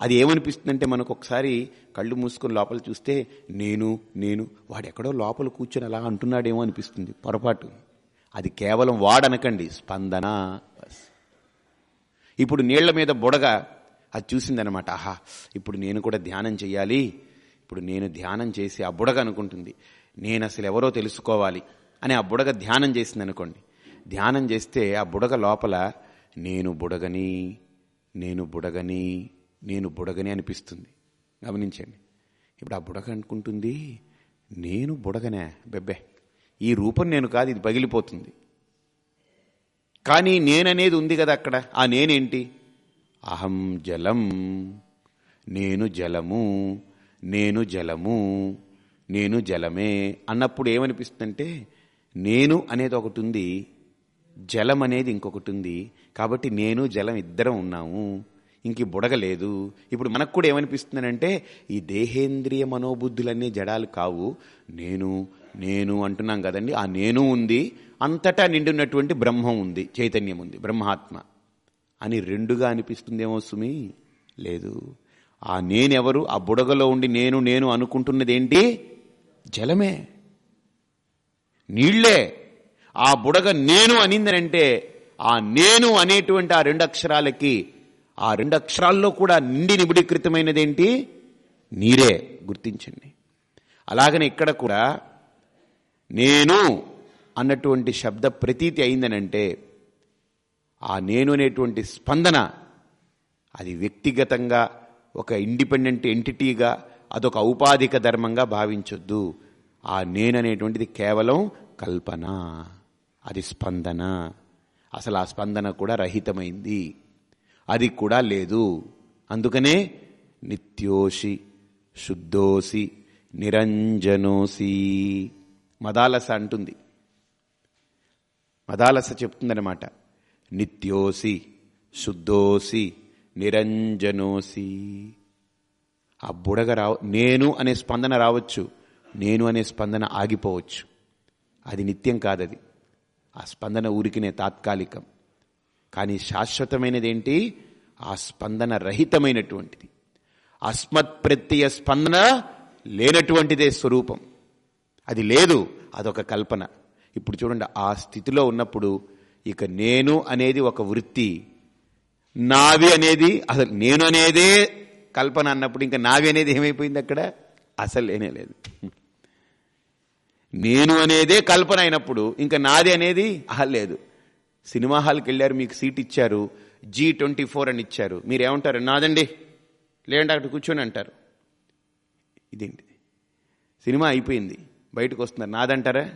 అది ఏమనిపిస్తుందంటే మనకు ఒకసారి కళ్ళు మూసుకొని లోపల చూస్తే నేను నేను వాడెక్కడో లోపల కూర్చొని అలా అంటున్నాడేమో అనిపిస్తుంది పొరపాటు. అది కేవలం వాడనకండి స్పందన. ఇప్పుడు నీళ్ళ మీద బుడగ అది చూసిందనమాట ఆహా ఇప్పుడు నేను కూడా ధ్యానం చేయాలి ఇప్పుడు నేను ధ్యానం చేసి ఆ బుడగ అనుకుంటుంది నేను అసలు ఎవరో తెలుసుకోవాలి అని ఆ బుడగ ధ్యానం చేసింది అనుకోండి ధ్యానం చేస్తే ఆ బుడగ లోపల నేను బుడగని నేను బుడగని నేను బుడగని అనిపిస్తుంది. గమనించండి ఇప్పుడు ఆ బుడగ అనుకుంటుంది నేను బుడగనే బెబ్బే ఈ రూపం నేను కాదు ఇది పగిలిపోతుంది. కానీ నేననేది ఉంది కదా అక్కడ ఆ నేనేంటి? అహం జలం నేను జలము నేను జలము నేను జలమే అన్నప్పుడు ఏమనిపిస్తుందంటే నేను అనేది ఒకటి ఉంది జలం అనేది ఇంకొకటి ఉంది కాబట్టి నేను జలం ఇద్దరం ఉన్నాము ఇంక బుడగలేదు ఇప్పుడు మనకు కూడా ఏమనిపిస్తుందనంటే ఈ దేహేంద్రియ మనోబుద్ధులన్నీ జడాలు కావు. నేను నేను అంటున్నాం కదండి ఆ నేను ఉంది అంతటా నిండున్నటువంటి బ్రహ్మం ఉంది చైతన్యం ఉంది బ్రహ్మాత్మ. అని రెండుగా అనిపిస్తుందేమో సుమి? లేదు. ఆ నేనెవరు? ఆ బుడగలో ఉండి నేను నేను అనుకుంటున్నది ఏంటి జలమే. నీళ్ళే. ఆ బుడగ నేను అనిందనంటే ఆ నేను అనేటువంటి ఆ రెండు అక్షరాలకి ఆ రెండు అక్షరాల్లో కూడా నిండి నిబిడీకృతమైనదేంటి? నీరే. గుర్తించండి. అలాగనే ఇక్కడ కూడా నేను అన్నటువంటి శబ్ద ప్రతీతి అయిందనంటే ఆ నేను అనేటువంటి స్పందన అది వ్యక్తిగతంగా ఒక ఇండిపెండెంట్ ఎంటిటీగా అదొక ఔపాధిక ధర్మంగా భావించొద్దు. ఆ నేననేటువంటిది కేవలం కల్పన అది స్పందన. అసలు ఆ స్పందన కూడా రహితమైంది. అది కూడా లేదు. అందుకనే నిత్యోషి శుద్ధోసి నిరంజనోసి మదాలస అంటుంది. మదాలస చెప్తుందనమాట నిత్యోసి శుద్ధోసి నిరంజనోసి. ఆ బుడగ రావ నేను అనే స్పందన రావచ్చు నేను అనే స్పందన ఆగిపోవచ్చు. అది నిత్యం కాదది. ఆ స్పందన ఊరికినే తాత్కాలికం. కానీ శాశ్వతమైనది ఏంటి ఆ స్పందన రహితమైనటువంటిది. అస్మత్ ప్రత్యయ స్పందన లేనటువంటిదే స్వరూపం. అది లేదు అదొక కల్పన. ఇప్పుడు చూడండి ఆ స్థితిలో ఉన్నప్పుడు ఇక నేను అనేది ఒక వృత్తి. నావి అనేది అసలు నేను అనేదే కల్పన అన్నప్పుడు ఇంకా నావి అనేది ఏమైపోయింది అక్కడ? అసలు లేనే లేదు. నేను అనేదే కల్పన అయినప్పుడు ఇంకా నాది అనేది అహ లేదు. సినిమా హాల్కి వెళ్ళారు మీకు సీట్ ఇచ్చారు జీ ట్వంటీ ఫోర్ అని ఇచ్చారు. మీరు ఏమంటారు? నాదండి. లేదంటే అక్కడ కూర్చొని అంటారు. ఇదేంటి? సినిమా అయిపోయింది. బయటకు వస్తున్నారు. నాదంటారా?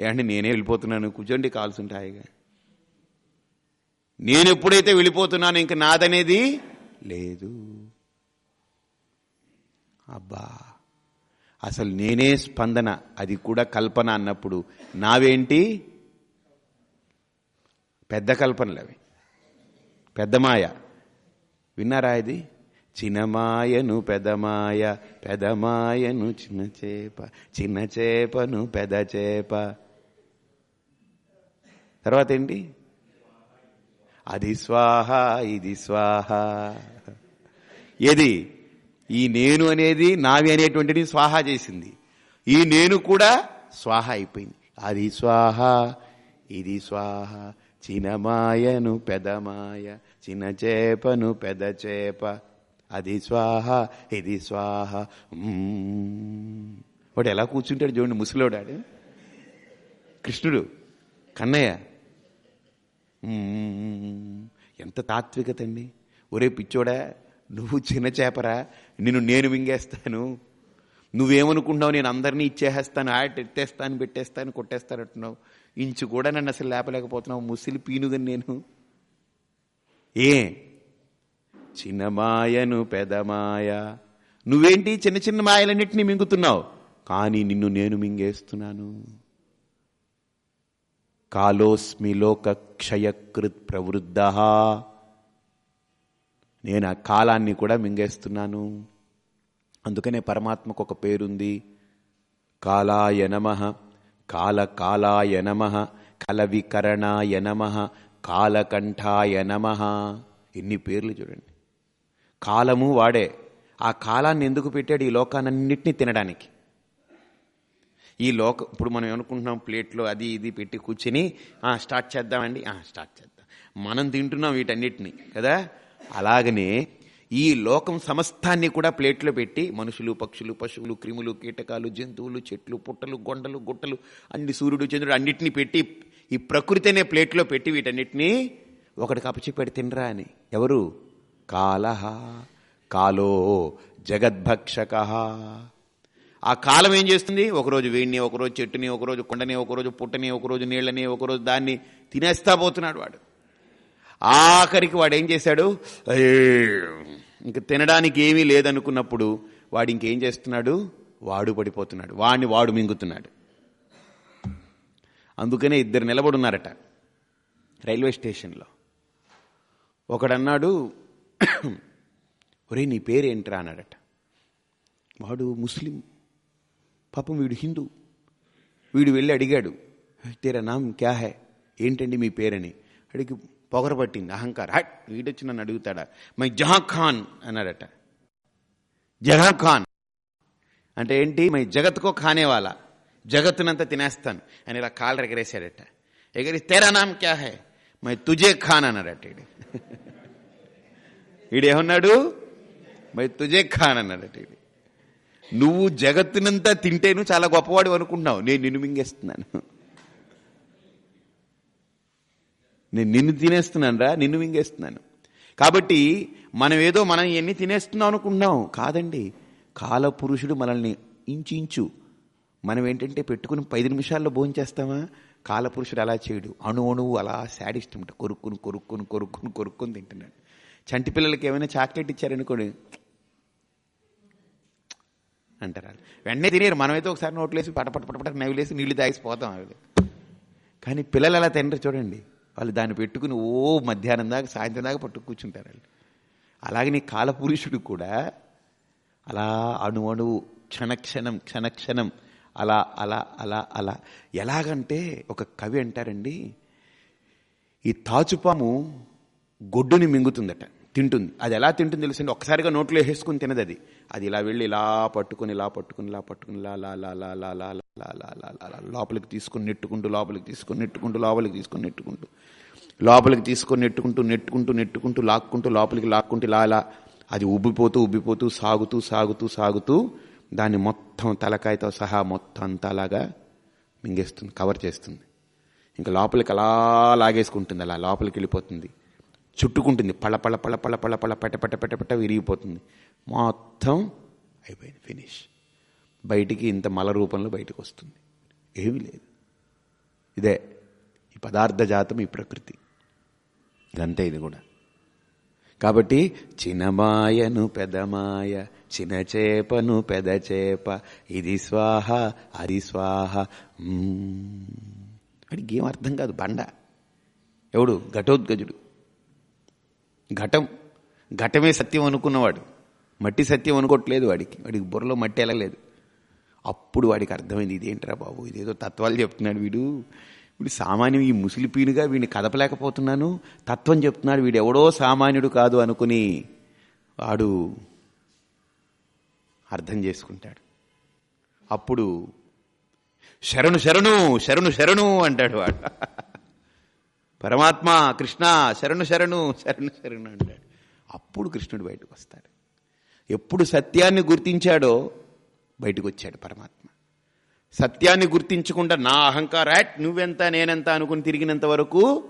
ఏమంటే నేనే వెళ్ళిపోతున్నాను. కూర్చోండి కాల్స్ ఉంటాయిగా నేను ఎప్పుడైతే వెళ్ళిపోతున్నాను ఇంక నాదనేది లేదు. అబ్బా అసలు నేనే స్పందన అది కూడా కల్పన అన్నప్పుడు నావేంటి? పెద్ద కల్పనలు అవి. పెద్ద మాయ. విన్నారా ఇది? చిన్నమాయను పెదమాయ పెదమాయను చిన్న చేప చిన్న చేపను పెద చేప. తర్వాత ఏంటి అది స్వాహ ఇది స్వాహ. ఏది? ఈ నేను అనేది నావి అనేటువంటిది స్వాహ చేసింది. ఈ నేను కూడా స్వాహ అయిపోయింది. అది స్వాహ ఇది స్వాహ. చిన్నమాయను పెదమాయ చిన్న చేపను పెద చేప అది స్వాహ ఇది స్వాహ. వాడు ఎలా కూర్చుంటాడు చూడండి ముసలోడాడు. కృష్ణుడు కన్నయ్య. ఎంత తాత్వికత అండి ఒరే పిచ్చోడా నువ్వు చిన్న చేపరా నిన్ను నేను మింగేస్తాను. నువ్వేమనుకుంటున్నావు నేను అందరినీ ఇచ్చేసేస్తాను ఆట ఎత్తేస్తాను పెట్టేస్తాను కొట్టేస్తాను అంటున్నావు ఇంచు కూడా నన్ను అసలు లేపలేకపోతున్నావు ముసిలి పీనుగా నేను. ఏ? చిన్న మాయను పెదమాయ నువ్వేంటి చిన్న చిన్న మాయలన్నింటినీ మింగుతున్నావు? కానీ నిన్ను నేను మింగేస్తున్నాను. కాలోస్మి లోకక్షయకృత్ ప్రవృద్ధ నేను ఆ కాలాన్ని కూడా మింగేస్తున్నాను. అందుకనే పరమాత్మకు ఒక పేరుంది. కాలాయ నమ కాల కాలాయ నమ కలవికరణాయ నమ కాలకంఠాయ నమ. ఎన్ని పేర్లు చూడండి. కాలము వాడే. ఆ కాలాన్ని ఎందుకు పెట్టాడు ఈ లోకాలన్నింటినీ తినడానికి? ఈ లోక ఇప్పుడు మనం ఏమనుకుంటున్నాం ప్లేట్లో అది ఇది పెట్టి కూర్చుని స్టార్ట్ చేద్దామండి స్టార్ట్ చేద్దాం. మనం తింటున్నాం వీటన్నిటిని కదా? అలాగనే ఈ లోకం సమస్తాన్ని కూడా ప్లేట్లో పెట్టి మనుషులు పక్షులు పశువులు క్రిములు కీటకాలు జంతువులు చెట్లు పుట్టలు గొండలు గుట్టలు అన్ని సూర్యుడు చంద్రుడు అన్నిటినీ పెట్టి ఈ ప్రకృతి అనే ప్లేట్లో పెట్టి వీటన్నిటినీ ఒకటి అప్పచెప్పాడు తినరా అని. ఎవరు? కాలహ కాలో జగద్భక్షక ఆ కాలం ఏం చేస్తుంది? ఒకరోజు వేడిని ఒకరోజు చెట్టుని ఒకరోజు కొండని ఒకరోజు పుట్టని ఒకరోజు నీళ్ళని ఒకరోజు దాన్ని తినేస్తా పోతున్నాడు వాడు. ఆఖరికి వాడు ఏం చేశాడు? ఇంక తినడానికి ఏమీ లేదనుకున్నప్పుడు వాడు ఇంకేం చేస్తున్నాడు? వాడు పడిపోతున్నాడు. వాడిని వాడు మింగుతున్నాడు. అందుకనే ఇద్దరు నిలబడున్నారట రైల్వే స్టేషన్లో. ఒకడన్నాడు ఒరే నీ పేరేంట్రా? అన్నాడట. వాడు ముస్లిం. పాపం వీడు హిందూ. వీడు వెళ్ళి అడిగాడు తేరా నామ్ క్యా హై? ఏంటండి మీ పేరని? అడిగి పొగర పట్టింది అహంకార. హట్ వీడొచ్చి నన్ను అడుగుతాడా? మై జహా ఖాన్ అన్నాడట. జహా ఖాన్ అంటే ఏంటి? మై జగత్కో ఖానే వాళ్ళ జగత్తునంతా తినేస్తాను అని ఇలా కాళ్ళు ఎగరేశాడట. ఎగరి తేరా నామ్ క్యా హై? మై తుజే ఖాన్ అన్నాడట వీడు ఏమన్నాడు మై తుజే ఖాన్ అన్నాడట వీడు నువ్వు జగత్తునంతా తింటేను చాలా గొప్పవాడు అనుకుంటున్నావు. నేను నిన్ను మింగేస్తున్నాను. నేను నిన్ను తినేస్తున్నాను రా నిన్ను మింగేస్తున్నాను. కాబట్టి మనం ఏదో మనం ఎన్ని తినేస్తున్నాం అనుకుంటున్నాం? కాదండి. కాలపురుషుడు మనల్ని ఇంచు మనం ఏంటంటే పెట్టుకుని పది నిమిషాల్లో భోంచేస్తామా కాలపురుషుడు అలా చేయడు. అణు అణువు అలా శాడిస్ట్ అనమాట కొరుక్కుని కొరుక్కుని కొరుక్కుని కొరుక్కుని తింటున్నాడు. చంటి పిల్లలకి ఏమైనా చాక్లెట్ ఇచ్చారనుకోండి అంటారు. వెంటనే తినేరు. మనమైతే ఒకసారి నోట్లేసి పటపట పటపట నవ్వులేసి నీళ్ళు తాగిసిపోతాం అవి కానీ పిల్లలు అలా తినరు చూడండి. వాళ్ళు దాన్ని పెట్టుకుని ఓ మధ్యాహ్నం దాకా సాయంత్రం దాకా పట్టు కూర్చుంటారు వాళ్ళు. అలాగే నీ కాలపురుషుడు కూడా అలా అణు అణువు క్షణక్షణం క్షణక్షణం అలా అలా అలా అలా. ఎలాగంటే ఒక కవి అంటారండి ఈ తాచుపాము గొడ్డుని మింగుతుందట. తింటుంది అది ఎలా తింటుంది తెలిసింది ఒక్కసారిగా నోట్లో వేసుకుని తినది అది అది ఇలా వెళ్ళి ఇలా పట్టుకుని ఇలా పట్టుకుని ఇలా పట్టుకుని లా లా లా లా లా లా లా లా లా లా లా లోపలికి తీసుకుని నెట్టుకుంటూ లోపలికి తీసుకుని నెట్టుకుంటూ లోపలికి తీసుకుని నెట్టుకుంటూ లోపలికి తీసుకొని నెట్టుకుంటూ నెట్టుకుంటూ నెట్టుకుంటూ లాక్కుంటూ లోపలికి లాక్కుంటూ ఇలా ఇలా అది ఉబ్బిపోతూ ఉబ్బిపోతూ సాగుతూ సాగుతూ సాగుతూ దాన్ని మొత్తం తలకాయతో సహా మొత్తం అంతా అలాగా మింగేస్తుంది కవర్ చేస్తుంది ఇంకా లోపలికి అలా లాగేసుకుంటుంది అలా లోపలికి వెళ్ళిపోతుంది చుట్టుకుంటుంది. పళ్ళ పళ్ళ పళ్ళ పళ్ళ పళ్ళ పళ్ళ పెట్ట పెట్ట పెట్ట పెట్ట విరిగిపోతుంది. మొత్తం అయిపోయింది ఫినిష్. బయటికి ఇంత మల రూపంలో బయటకు వస్తుంది. ఏమీ లేదు. ఇదే ఈ పదార్థ జాతం ఈ ప్రకృతి. ఇదంతే ఇది కూడా. కాబట్టి చిన్నమాయను పెదమాయ చిన్న చేపను పెద చేప ఇది స్వాహ అది స్వాహ. మ్మ్. వాడికి ఏం అర్థం కాదు బండ. ఎవడు? ఘటోద్గజుడు. ఘటం. ఘటమే సత్యం అనుకున్నవాడు. మట్టి సత్యం అనుకోవట్లేదు వాడికి. వాడికి బుర్రలో మట్టి వెళ్ళలేదు అప్పుడు వాడికి అర్థమైంది ఇదేంట్రా బాబు? ఇదేదో తత్వాలు చెప్తున్నాడు వీడు. వీడు సామాన్యం ఈ ముసిలిపీనుగా వీడిని కదపలేకపోతున్నాను. తత్వం చెప్తున్నాడు వీడు ఎవడో సామాన్యుడు కాదు అనుకుని వాడు అర్థం చేసుకుంటాడు. అప్పుడు శరణు శరణు శరణు శరణు అంటాడు వాడు. పరమాత్మ కృష్ణ శరణు శరణు శరణు శరణు అంటాడు. అప్పుడు కృష్ణుడు బయటకు వస్తాడు. ఎప్పుడు సత్యాన్ని గుర్తించాడో బయటకు వచ్చాడు పరమాత్మ. సత్యాన్ని గుర్తించకుండా నా అహంకార "యాట్, నువ్వెంత నేనెంత అనుకుని తిరిగినంత వరకు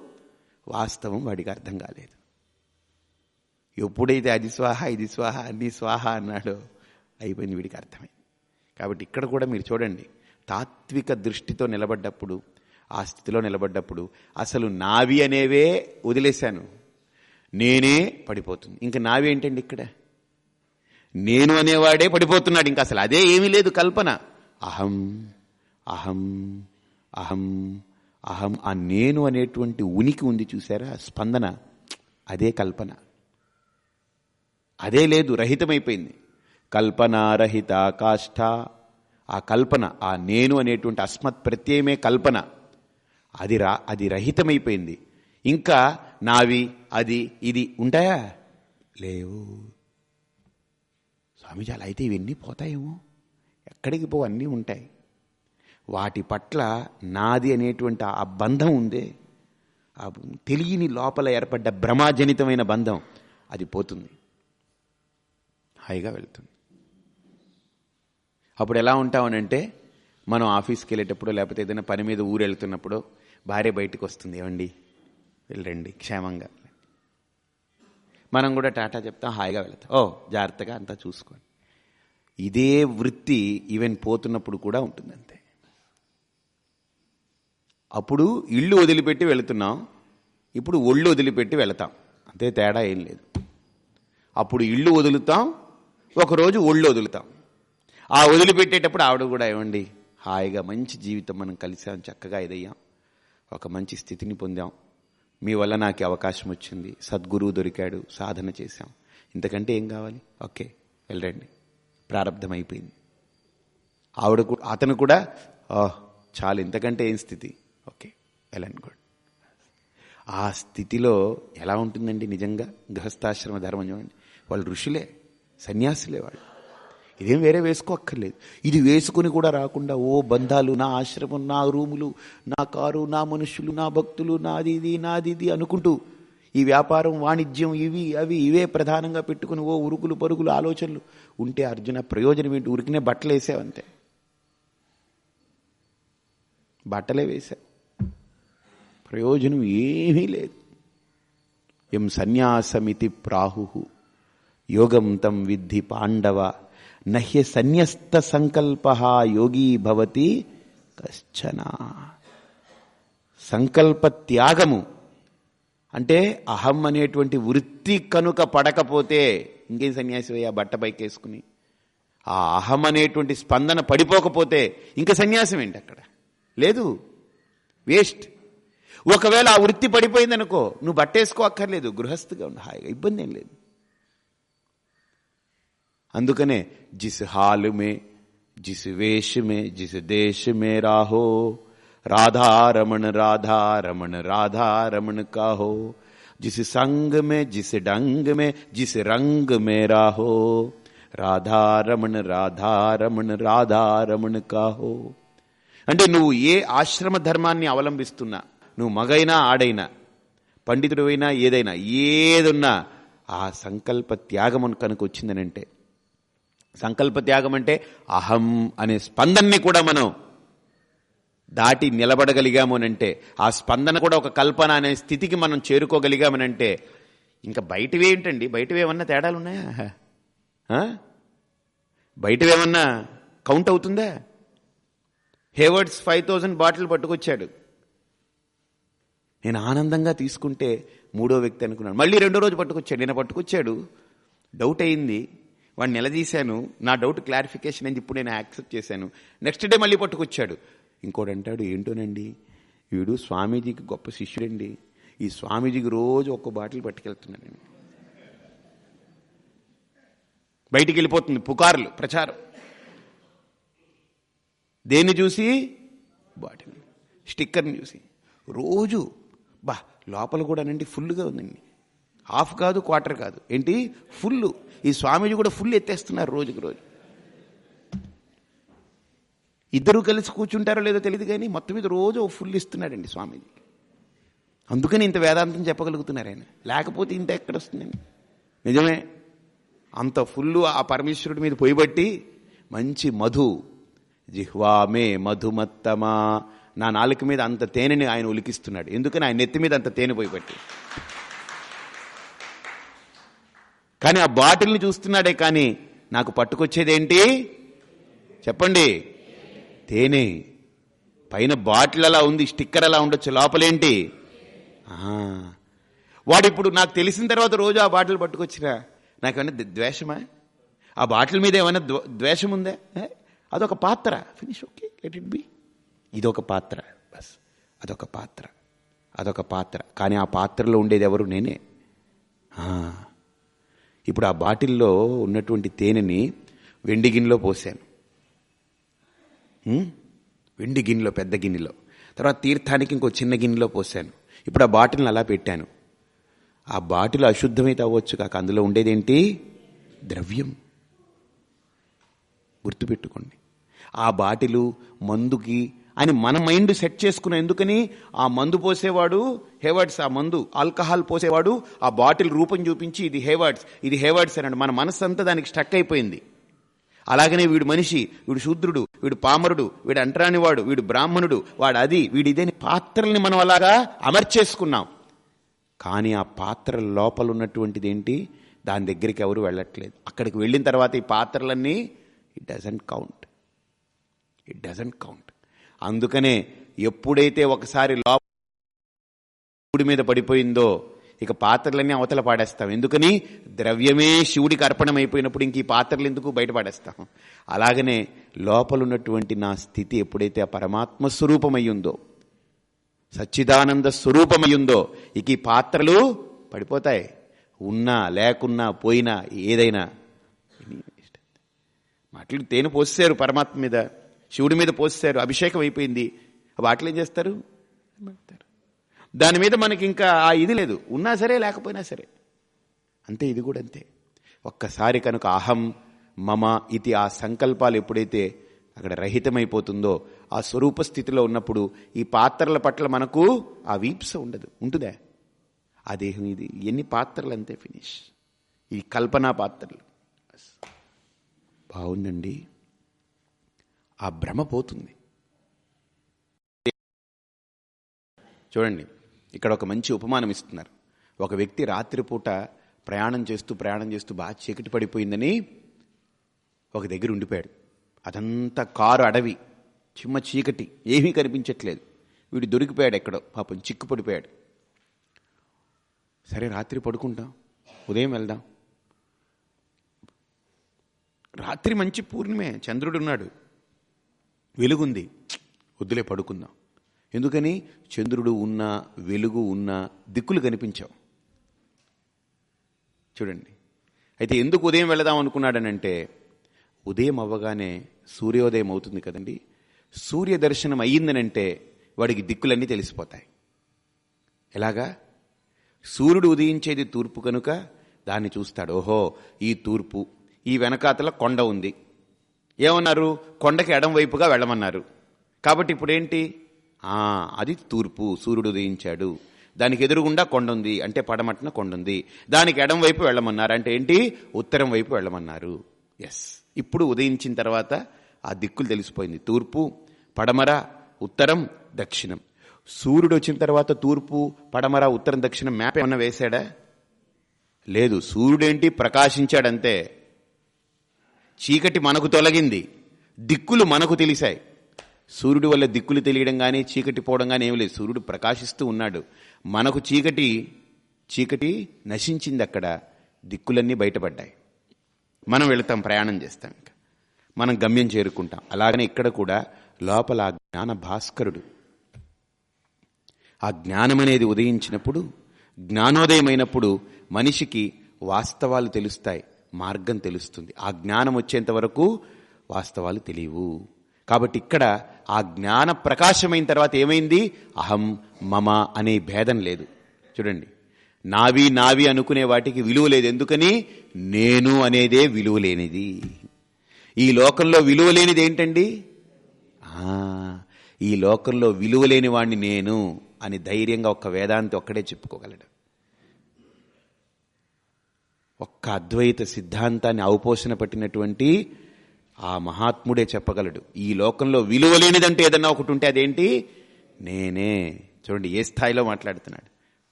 వాస్తవం వాడికి అర్థం కాలేదు. ఎప్పుడైతే అది స్వాహ ఇది స్వాహ అన్ని స్వాహ అన్నాడో అయిపోయింది వీడికి అర్థమైంది. కాబట్టి ఇక్కడ కూడా మీరు చూడండి తాత్విక దృష్టితో నిలబడ్డప్పుడు ఆ స్థితిలో నిలబడ్డప్పుడు అసలు నావి అనేవే వదిలేశాను. నేనే పడిపోతుంది. ఇంక నావి ఏంటండి ఇక్కడ? నేను అనేవాడే పడిపోతున్నాడు. ఇంకా అసలు అదే ఏమీ లేదు కల్పన. అహం అహం అహం అహం. ఆ నేను అనేటువంటి ఉనికి ఉంది చూసారా? స్పందన. అదే కల్పన. అదే లేదు రహితమైపోయింది. కల్పనారహిత కాష్ట ఆ కల్పన ఆ నేను అనేటువంటి అస్మత్ ప్రత్యయమే కల్పన. అది రా అది రహితమైపోయింది. ఇంకా నావి అది ఇది ఉంటాయా? లేవు. స్వామిజీ అలా అయితే ఇవన్నీ పోతాయేమో. ఎక్కడికి పో అన్నీ ఉంటాయి. వాటి పట్ల నాది అనేటువంటి ఆ బంధం ఉందే. ఆ తెలియని లోపల ఏర్పడ్డ భ్రమాజనితమైన బంధం అది పోతుంది. హాయిగా వెళ్తుంది. అప్పుడు ఎలా ఉంటామనంటే మనం ఆఫీస్కి వెళ్ళేటప్పుడు లేకపోతే ఏదైనా పని మీద ఊరు వెళ్తున్నప్పుడు భార్య బయటకు వస్తుంది ఏమండి వెళ్ళండి క్షేమంగా. మనం కూడా టాటా చెప్తాం హాయిగా వెళ్తాం. ఓ జాగ్రత్తగా అంతా చూసుకోండి. ఇదే వృత్తి ఈవెన్ పోతున్నప్పుడు కూడా ఉంటుంది అంతే అప్పుడు ఇల్లు వదిలిపెట్టి వెళుతున్నాం ఇప్పుడు ఒళ్ళు వదిలిపెట్టి వెళతాం. అంతే తేడా ఏం లేదు. అప్పుడు ఇల్లు వదులుతాం ఒకరోజు ఒళ్ళు వదులుతాం. ఆ వదిలిపెట్టేటప్పుడు ఆవిడ కూడా ఏమండి? హాయిగా మంచి జీవితం మనం కలిసాం చక్కగా ఇదయ్యాం. ఒక మంచి స్థితిని పొందాం. మీ వల్ల నాకు అవకాశం వచ్చింది. సద్గురువు దొరికాడు. సాధన చేశాం. ఇంతకంటే ఏం కావాలి? ఓకే వెళ్ళండి. ప్రారంధం అయిపోయింది. ఆవిడ అతను కూడా "ఓహ్, చాలు ఇంతకంటే ఏం స్థితి? ఓకే వెళ్ళండి కూడా. ఆ స్థితిలో ఎలా ఉంటుందండి నిజంగా? గృహస్థాశ్రమ ధర్మం చూడండి. వాళ్ళు ఋషులే సన్యాసులే వాళ్ళు. ఇదేం వేరే వేసుకోక్కర్లేదు. ఇది వేసుకుని కూడా రాకుండా ఓ బంధాలు నా ఆశ్రమం నా రూములు నా కారు నా మనుషులు నా భక్తులు నాది ఇది నాది ఇది అనుకుంటూ ఈ వ్యాపారం వాణిజ్యం ఇవి అవి ఇవే ప్రధానంగా పెట్టుకుని ఓ ఉరుకులు పరుగులు ఆలోచనలు ఉంటే అర్జున ప్రయోజనం ఏంటి? ఉరికినే బట్టలు వేసావంతే బట్టలే వేశావు ప్రయోజనం ఏమీ లేదు. ఎం సన్యాసమితి ప్రాహు యోగం తం విద్ధి పాండవ నహ్య సన్యస్త సంకల్ప యోగీ భవతి కశ్చన. సంకల్ప త్యాగము అంటే అహం అనేటువంటి వృత్తి కనుక పడకపోతే ఇంకేం సన్యాసి అయ్యా బట్ట పైకేసుకుని. ఆ అహం అనేటువంటి స్పందన పడిపోకపోతే ఇంకా సన్యాసం ఏంటి అక్కడ? లేదు. వేస్ట్. ఒకవేళ ఆ వృత్తి పడిపోయిందనుకో నువ్వు బట్టేసుకో అక్కర్లేదు గృహస్థిగా ఉండు హాయిగా ఇబ్బంది ఏం లేదు. అందుకనే జిస్ హాల్ మే జిస్ వేష మే జిస్ దేశ మే రాహో राधा रमन राधा रमन राधा रमन का हो जिस संग में जिस डंग में जिस रंग में राहो రాధా రమణ రాధా రమణ రాధా రమణ కాహో అంటే నువ్వు ఏ ఆశ్రమ ధర్మాన్ని అవలంబిస్తున్నా నువ్వు మగైనా ఆడైనా పండితుడు అయినా ఏదైనా ఏదున్నా ఆ సంకల్ప త్యాగం కనుక వచ్చిందనంటే సంకల్ప త్యాగం అంటే అహం అనే స్పందనని కూడా మనం దాటి నిలబడగలిగామనంటే ఆ స్పందన కూడా ఒక కల్పన అనే స్థితికి మనం చేరుకోగలిగామనంటే ఇంకా బయటవేంటండి బయటవేమన్నా ఏమన్నా తేడాలు ఉన్నాయా? బయటవేమన్నా కౌంట్ అవుతుందా? హేవర్డ్స్ ఫైవ్ థౌజండ్ బాటిల్ పట్టుకొచ్చాడు. నేను ఆనందంగా తీసుకుంటే మూడో వ్యక్తి అనుకున్నాను మళ్ళీ రెండో రోజు పట్టుకొచ్చాడు. నేను పట్టుకొచ్చాడు. డౌట్ అయింది. వాడిని నిలదీశాను. నా డౌట్ క్లారిఫికేషన్ అయింది. ఇప్పుడు నేను యాక్సెప్ట్ చేశాను. నెక్స్ట్ డే మళ్ళీ పట్టుకొచ్చాడు. ఇంకోటి అంటాడు ఏంటోనండి? వీడు స్వామీజీకి గొప్ప శిష్యుడండి. ఈ స్వామీజీకి రోజు ఒక్క బాటిల్ పట్టుకెళ్తున్నాడండి బయటికి వెళ్ళిపోతుంది. పుకార్లు ప్రచారం. దేన్ని చూసి? బాటిల్. స్టిక్కర్ని చూసి. రోజు బా లోపల కూడానండి ఫుల్గా ఉందండి. హాఫ్ కాదు క్వార్టర్ కాదు. ఏంటి? ఫుల్ ఈ స్వామీజీ కూడా ఫుల్ ఎత్తేస్తున్నారు రోజుకి రోజు. ఇద్దరు కలిసి కూర్చుంటారో లేదో తెలియదు కానీ మొత్తం మీద రోజు ఓ ఫుల్ ఇస్తున్నాడండి స్వామీజీ. అందుకని ఇంత వేదాంతం చెప్పగలుగుతున్నారు ఆయన. లేకపోతే ఇంత ఎక్కడ వస్తుందండి నిజమే అంత ఫుల్ ఆ పరమేశ్వరుడి మీద పోయిబట్టి మంచి మధు జిహ్వామే మధుమత్తమా నా నాలుక మీద అంత తేనెని ఆయన ఉలికిస్తున్నాడు. ఎందుకని ఆయన నెత్తి మీద అంత తేనె పోయిబట్టి కానీ ఆ బాటిల్ని చూస్తున్నాడే కానీ నాకు పట్టుకొచ్చేదేంటి? చెప్పండి. తేనె. పైన బాటిల్ అలా ఉంది స్టిక్కర్ అలా ఉండొచ్చు. లోపలేంటి? వాడు ఇప్పుడు నాకు తెలిసిన తర్వాత రోజు ఆ బాటిల్ పట్టుకొచ్చినా నాకేమైనా ఏమైనా ద్వేషమా? ఆ బాటిల్ మీద ఏమైనా ద్వేషం ఉందా అదొక పాత్ర. Finish okay let it be. ఇదొక పాత్ర. బస్. అదొక పాత్ర. అదొక పాత్ర. కానీ ఆ పాత్రలో ఉండేది ఎవరు? నేనే. ఆ. ఇప్పుడు ఆ బాటిల్లో ఉన్నటువంటి తేనెని వెండి గిన్నెలో పోసాను. వెండి గిన్నెలో పెద్ద గిన్నెలో. తర్వాత తీర్థానికి ఇంకో చిన్న గిన్నెలో పోసాను. ఇప్పుడు ఆ బాటిల్ని అలా పెట్టాను. ఆ బాటిల్ అశుద్ధమైతే అవ్వచ్చు కాక అందులో ఉండేదేంటి? ద్రవ్యం. గుర్తుపెట్టుకోండి. ఆ బాటిలు మందుకి అని మన మైండ్ సెట్ చేసుకున్న ఎందుకని? ఆ మందు పోసేవాడు హేవర్డ్స్ ఆ మందు ఆల్కహాల్ పోసేవాడు ఆ బాటిల్ రూపం చూపించి ఇది హేవర్డ్స్ ఇది హేవర్డ్స్ అన్నాడు. మన మనస్సు అంతా దానికి స్టక్ అయిపోయింది. అలాగనే వీడు మనిషి వీడు శూద్రుడు వీడు పామరుడు వీడు అంటరానివాడు వీడు బ్రాహ్మణుడు వాడు అది వీడు ఇదేని పాత్రల్ని మనం అలాగా అమర్చేసుకున్నాం. కానీ ఆ పాత్ర లోపల ఉన్నటువంటిది ఏంటి దాని దగ్గరికి ఎవరు వెళ్ళట్లేదు. అక్కడికి వెళ్ళిన తర్వాత ఈ పాత్రలన్నీ it doesn't count it doesn't count అందుకనే ఎప్పుడైతే ఒకసారి లోపడి మీద పడిపోయిందో ఇక పాత్రలన్నీ అవతల పాడేస్తాం. ఎందుకని? ద్రవ్యమే శివుడికి అర్పణమైపోయినప్పుడు ఇంక ఈ పాత్రలు ఎందుకు బయటపడేస్తాం అలాగనే లోపలున్నటువంటి నా స్థితి ఎప్పుడైతే ఆ పరమాత్మ స్వరూపమయ్యుందో సచ్చిదానంద స్వరూపమయ్యుందో ఇక ఈ పాత్రలు పడిపోతాయి. ఉన్నా లేకున్నా పోయినా ఏదైనా. మాటలు తేనె పోసారు పరమాత్మ మీద. శివుడి మీద పోస్తారు అభిషేకం అయిపోయింది. వాటిలో ఏం చేస్తారు? దాని మీద మనకి ఇంకా ఆ ఇది లేదు. ఉన్నా సరే లేకపోయినా సరే. అంతే ఇది కూడా అంతే. ఒక్కసారి కనుక అహం మమ ఇది ఆ సంకల్పాలు ఎప్పుడైతే అక్కడ రహితమైపోతుందో ఆ స్వరూప స్థితిలో ఉన్నప్పుడు ఈ పాత్రల పట్ల మనకు ఆ వీప్స ఉండదు. ఉంటుందా? ఆ దేహం ఇది. ఎన్ని పాత్రలు అంతే ఫినిష్. ఈ కల్పనా పాత్రలు. బాగుందండి. ఆ భ్రమ పోతుంది. చూడండి ఇక్కడ ఒక మంచి ఉపమానం ఇస్తున్నారు. ఒక వ్యక్తి రాత్రిపూట ప్రయాణం చేస్తూ ప్రయాణం చేస్తూ బాగా చీకటి పడిపోయిందని ఒక దగ్గర ఉండిపోయాడు. అదంతా కారు అడవి చిమ్మ చీకటి ఏమీ కనిపించట్లేదు. వీడు దొరికిపోయాడు ఎక్కడో పాపం చిక్కు పడిపోయాడు సరే రాత్రి పడుకుంటాం ఉదయం వెళ్దాం. రాత్రి మంచి పూర్ణిమే చంద్రుడు ఉన్నాడు వెలుగుంది. వద్దులే పడుకుందాం. ఎందుకని? చంద్రుడు ఉన్నా వెలుగు ఉన్నా దిక్కులు కనిపించావు. చూడండి. అయితే ఎందుకు ఉదయం వెళదాం అనుకున్నాడనంటే ఉదయం అవ్వగానే సూర్యోదయం అవుతుంది కదండి. సూర్య దర్శనం అయ్యిందనంటే వాడికి దిక్కులన్నీ తెలిసిపోతాయి. ఎలాగా? సూర్యుడు ఉదయించేది తూర్పు కనుక దాన్ని చూస్తాడు. ఓహో ఈ తూర్పు ఈ వెనకాతల కొండ ఉంది. ఏమన్నారు? కొండకి ఎడం వైపుగా వెళ్ళమన్నారు. కాబట్టి ఇప్పుడేంటి? ఆ, అది తూర్పు. సూర్యుడు ఉదయించాడు. దానికి ఎదురుగుండా కొండ ఉంది అంటే పడమట్న కొండ ఉంది దానికి ఎడం వైపు వెళ్ళమన్నారు. అంటే ఏంటి? ఉత్తరం వైపు వెళ్ళమన్నారు. ఎస్ ఇప్పుడు ఉదయించిన తర్వాత ఆ దిక్కులు తెలిసిపోయింది. తూర్పు పడమర ఉత్తరం దక్షిణం. సూర్యుడు వచ్చిన తర్వాత తూర్పు పడమర ఉత్తరం దక్షిణం మ్యాప్ ఏమన్నా వేశాడా? లేదు. సూర్యుడేంటి? ప్రకాశించాడంతే. చీకటి మనకు తొలగింది. దిక్కులు మనకు తెలిసాయి. సూర్యుడి వల్ల దిక్కులు తెలియడం కానీ చీకటి పోవడం కానీ ఏమి లేదు. సూర్యుడు ప్రకాశిస్తూ ఉన్నాడు. మనకు చీకటి చీకటి నశించింది అక్కడ. దిక్కులన్నీ బయటపడ్డాయి. మనం వెళతాం ప్రయాణం చేస్తాం ఇంకా. మనం గమ్యం చేరుకుంటాం. అలాగనే ఇక్కడ కూడా లోపల ఆ జ్ఞాన భాస్కరుడు. ఆ జ్ఞానం అనేది ఉదయించినప్పుడు జ్ఞానోదయమైనప్పుడు మనిషికి వాస్తవాలు తెలుస్తాయి. మార్గం తెలుస్తుంది. ఆ జ్ఞానం వచ్చేంత వరకు వాస్తవాలు తెలియవు. కాబట్టి ఇక్కడ ఆ జ్ఞాన ప్రకాశమైన తర్వాత ఏమైంది? అహం మమ అనే భేదం లేదు. చూడండి. నావి నావి అనుకునే వాటికి విలువ లేదు. ఎందుకని? నేను అనేదే విలువ లేనిది. ఈ లోకంలో విలువ లేనిది ఏంటండి? ఈ లోకంలో విలువ లేని వాణ్ణి నేను అని ధైర్యంగా ఒక్క వేదాంతి ఒక్కడే చెప్పుకోగలడు. ఒక్క అద్వైత సిద్ధాంతాన్ని అవపోసన పట్టినటువంటి ఆ మహాత్ముడే చెప్పగలడు. ఈ లోకంలో విలువ లేనిదంటే ఏదన్నా ఒకటి ఉంటే అదేంటి? నేనే. చూడండి ఏ స్థాయిలో మాట్లాడుతున్నాడు?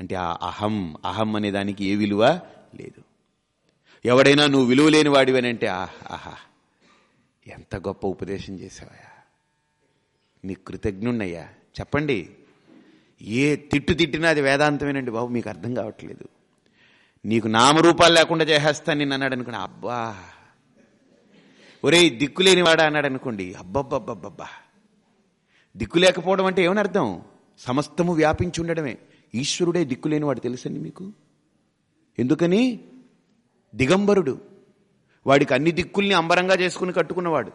అంటే ఆ అహం అహం అనే దానికి ఏ విలువ లేదు. ఎవడైనా నువ్వు విలువ లేని వాడివనంటే ఆహా ఎంత గొప్ప ఉపదేశం చేసావయ్యా నీ కృతజ్ఞుణ్ణయ్యా. చెప్పండి. ఏ తిట్టు తిట్టినా అది వేదాంతమేనండి బాబు మీకు అర్థం కావట్లేదు. నీకు నామరూపాలు లేకుండా చేసేస్తాను నేను అన్నాడు అనుకోండి అబ్బా. ఒరే దిక్కులేని వాడా అన్నాడు అనుకోండి అబ్బబ్బబ్బబ్బబ్బా. దిక్కు లేకపోవడం అంటే ఏమని అర్థం? సమస్తము వ్యాపించి ఉండడమే. ఈశ్వరుడే దిక్కులేని వాడు తెలుసండి మీకు? ఎందుకని? దిగంబరుడు. వాడికి అన్ని దిక్కుల్ని అంబరంగా చేసుకుని కట్టుకున్నవాడు.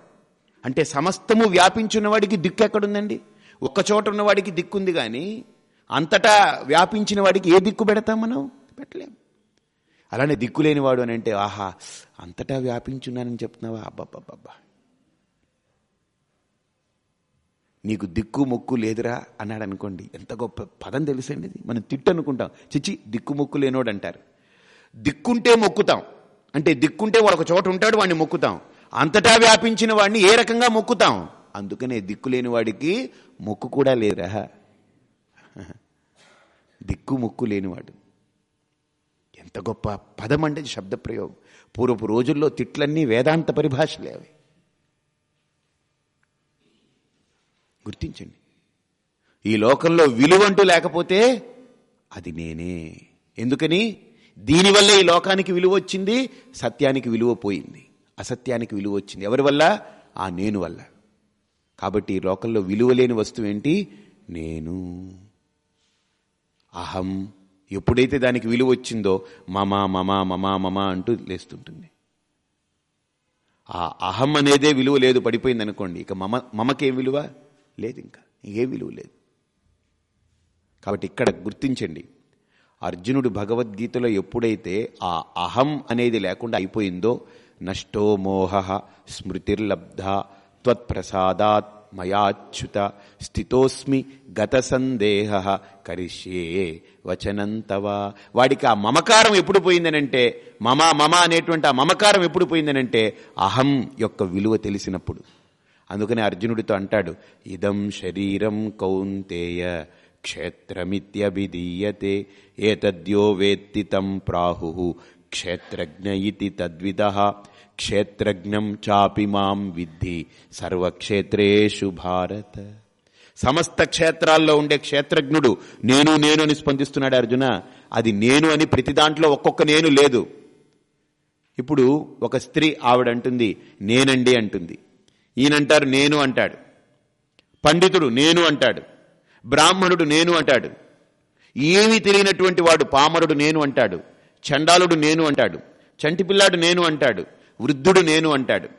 అంటే సమస్తము వ్యాపించున్నవాడికి దిక్కు ఎక్కడుందండి? ఒక్క చోట ఉన్నవాడికి దిక్కుంది కానీ అంతటా వ్యాపించిన వాడికి ఏ దిక్కు పెడతాం మనం? పెట్టలేం. అలానే దిక్కులేనివాడు అని అంటే ఆహా అంతటా వ్యాపించున్నానని చెప్తున్నావా? అబ్బబ్బబ్బబ్బా. నీకు దిక్కు మొక్కు లేదురా? అన్నాడు అనుకోండి. ఎంత గొప్ప పదం తెలుసండి ఇది. మనం తిట్టు అనుకుంటాం. చిచి దిక్కు మొక్కు లేనోడు అంటారు. దిక్కుంటే మొక్కుతాం. అంటే దిక్కుంటే వాడు ఒక చోట ఉంటాడు వాడిని మొక్కుతాం. అంతటా వ్యాపించిన వాడిని ఏ రకంగా మొక్కుతాం? అందుకనే దిక్కు లేని వాడికి మొక్కు కూడా లేదురా. దిక్కు మొక్కు లేనివాడు. ఎంత గొప్ప పదం అంటే శబ్ద ప్రయోగం పూర్వపు రోజుల్లో తిట్లన్నీ వేదాంత పరిభాషలే అవి. గుర్తించండి. ఈ లోకంలో విలువంటూ లేకపోతే అది నేనే. ఎందుకని? దీనివల్ల ఈ లోకానికి విలువ వచ్చింది సత్యానికి విలువ పోయింది. అసత్యానికి విలువ వచ్చింది. ఎవరి వల్ల? ఆ నేను వల్ల. కాబట్టి ఈ లోకంలో విలువ లేని వస్తువు ఏంటి? నేను. అహం. ఎప్పుడైతే దానికి విలువ వచ్చిందో మమా మమా మమా మమా అంటూ లేస్తుంటుంది. ఆ అహం అనేదే విలువ లేదు పడిపోయింది అనుకోండి ఇక మమ మమకేం విలువ లేదు ఇంకా ఏ విలువ లేదు. కాబట్టి ఇక్కడ గుర్తించండి అర్జునుడు భగవద్గీతలో ఎప్పుడైతే ఆ అహం అనేది లేకుండా అయిపోయిందో నష్టో మోహ స్మృతిర్లబ్ధ త్వత్ప్రసాదాత్ మయాచ్యుత స్థితోస్మి గత సందేహ కరిష్యే వచనంతవా వాడికి ఆ మమకారం ఎప్పుడు పోయిందనంటే మమ మమ అనేటువంటి ఆ మమకారం ఎప్పుడు పోయిందనంటే అహం యొక్క విలువ తెలిసినప్పుడు. అందుకని అర్జునుడితో అంటాడు ఇదం శరీరం కౌంతేయ క్షేత్రమిత్యభిధీయతే ఏతద్యో వేత్తి తం ప్రాహు క్షేత్రజ్ఞ ఇతి తద్విద క్షేత్రజ్ఞం చాపి మాం విద్ధి. సర్వక్షేత్రేషు భారత. సమస్త క్షేత్రాల్లో ఉండే క్షేత్రజ్ఞుడు నేను నేను అని స్పందిస్తున్నాడు అర్జున. అది నేను అని ప్రతి దాంట్లో ఒక్కొక్క నేను లేదు. ఇప్పుడు ఒక స్త్రీ ఆవిడ అంటుంది నేనండి అంటుంది. ఈయనంటారు నేను అంటాడు. పండితుడు నేను అంటాడు. బ్రాహ్మణుడు నేను అంటాడు. ఏమీ తెలియనటువంటి వాడు పామరుడు నేను అంటాడు. చండాలుడు నేను అంటాడు. చంటిపిల్లాడు నేను అంటాడు. వృద్ధుడు నేను అంటాడు.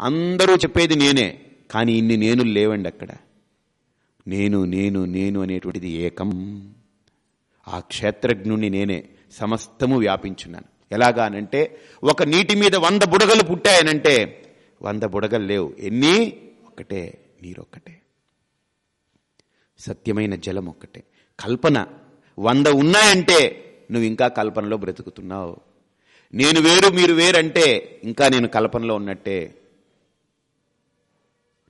అందరూ చెప్పేది నేనే కానీ ఇన్ని నేను లేవండి అక్కడ. నేను నేను నేను అనేటువంటిది ఏకం. ఆ క్షేత్రజ్ఞుణ్ణి నేనే సమస్తము వ్యాపించున్నాను. ఎలాగానంటే ఒక నీటి మీద వంద బుడగలు పుట్టాయనంటే వంద బుడగలు లేవు. ఎన్ని? ఒక్కటే నీరొక్కటే. సత్యమైన జలం ఒక్కటే కల్పన వంద ఉన్నాయంటే నువ్వు ఇంకా కల్పనలో బ్రతుకుతున్నావు. నేను వేరు మీరు వేరంటే ఇంకా నేను కల్పనలో ఉన్నట్టే.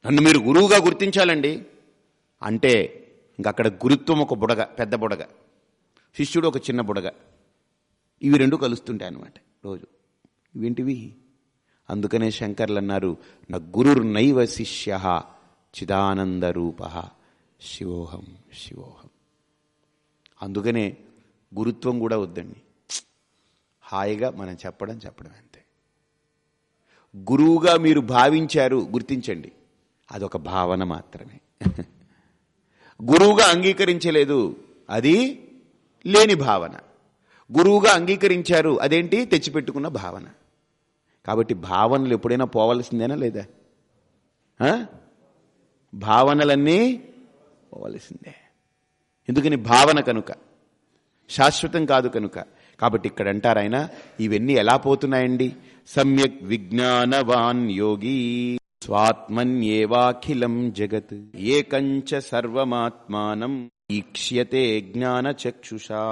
నన్ను మీరు గురువుగా గుర్తించాలండి. అంటే ఇంకక్కడ గురుత్వం ఒక బుడగ పెద్ద బుడగ. శిష్యుడు ఒక చిన్న బుడగ. ఇవి రెండు కలుస్తుంటాయి అనమాట రోజు. ఇవేంటివి? అందుకనే శంకర్లు అన్నారు నా గురుర్నైవ శిష్య చిదానంద రూప శివోహం శివోహం. అందుకనే గురుత్వం కూడా వద్దండి. హాయిగా మనం చెప్పడం చెప్పడం అంతే. గురువుగా మీరు భావించారు గుర్తించండి. అదొక భావన మాత్రమే. గురువుగా అంగీకరించలేదు అది లేని భావన. గురువుగా అంగీకరించారు అదేంటి? తెచ్చిపెట్టుకున్న భావన. కాబట్టి భావనలు ఎప్పుడైనా పోవలసిందేనా లేదా? భావనలన్నీ పోవలసిందే. ఎందుకని? భావన కనుక. శాశ్వతం కాదు కనుక. కాబట్టి ఇక్కడ అంటారు ఆయన ఇవన్నీ ఎలా పోతున్నాయండి? సమ్యక్ విజ్ఞానవాన్ యోగి స్వాత్మన్యేవాఖిలం జగత్. ఏకంచ సర్వమాత్మానం ఈక్ష్యతే జ్ఞాన చక్షుషా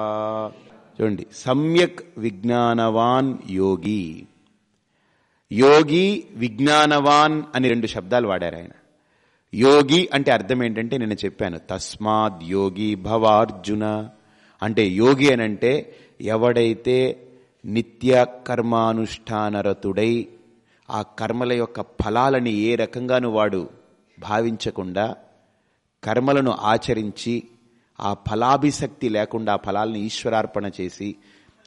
చూడండి సమ్యక్ విజ్ఞానవాన్ యోగి. యోగి విజ్ఞానవాన్ అని రెండు శబ్దాలు వాడారు ఆయన. యోగి అంటే అర్థం ఏంటంటే నేను చెప్పాను తస్మాద్ యోగి భవార్జున. అంటే యోగి అని అంటే ఎవడైతే నిత్య కర్మానుష్ఠానరతుడై ఆ కర్మల యొక్క ఫలాలని ఏ రకంగాను వాడు భావించకుండా కర్మలను ఆచరించి ఆ ఫలాభిశక్తి లేకుండా ఆ ఫలాలను ఈశ్వరార్పణ చేసి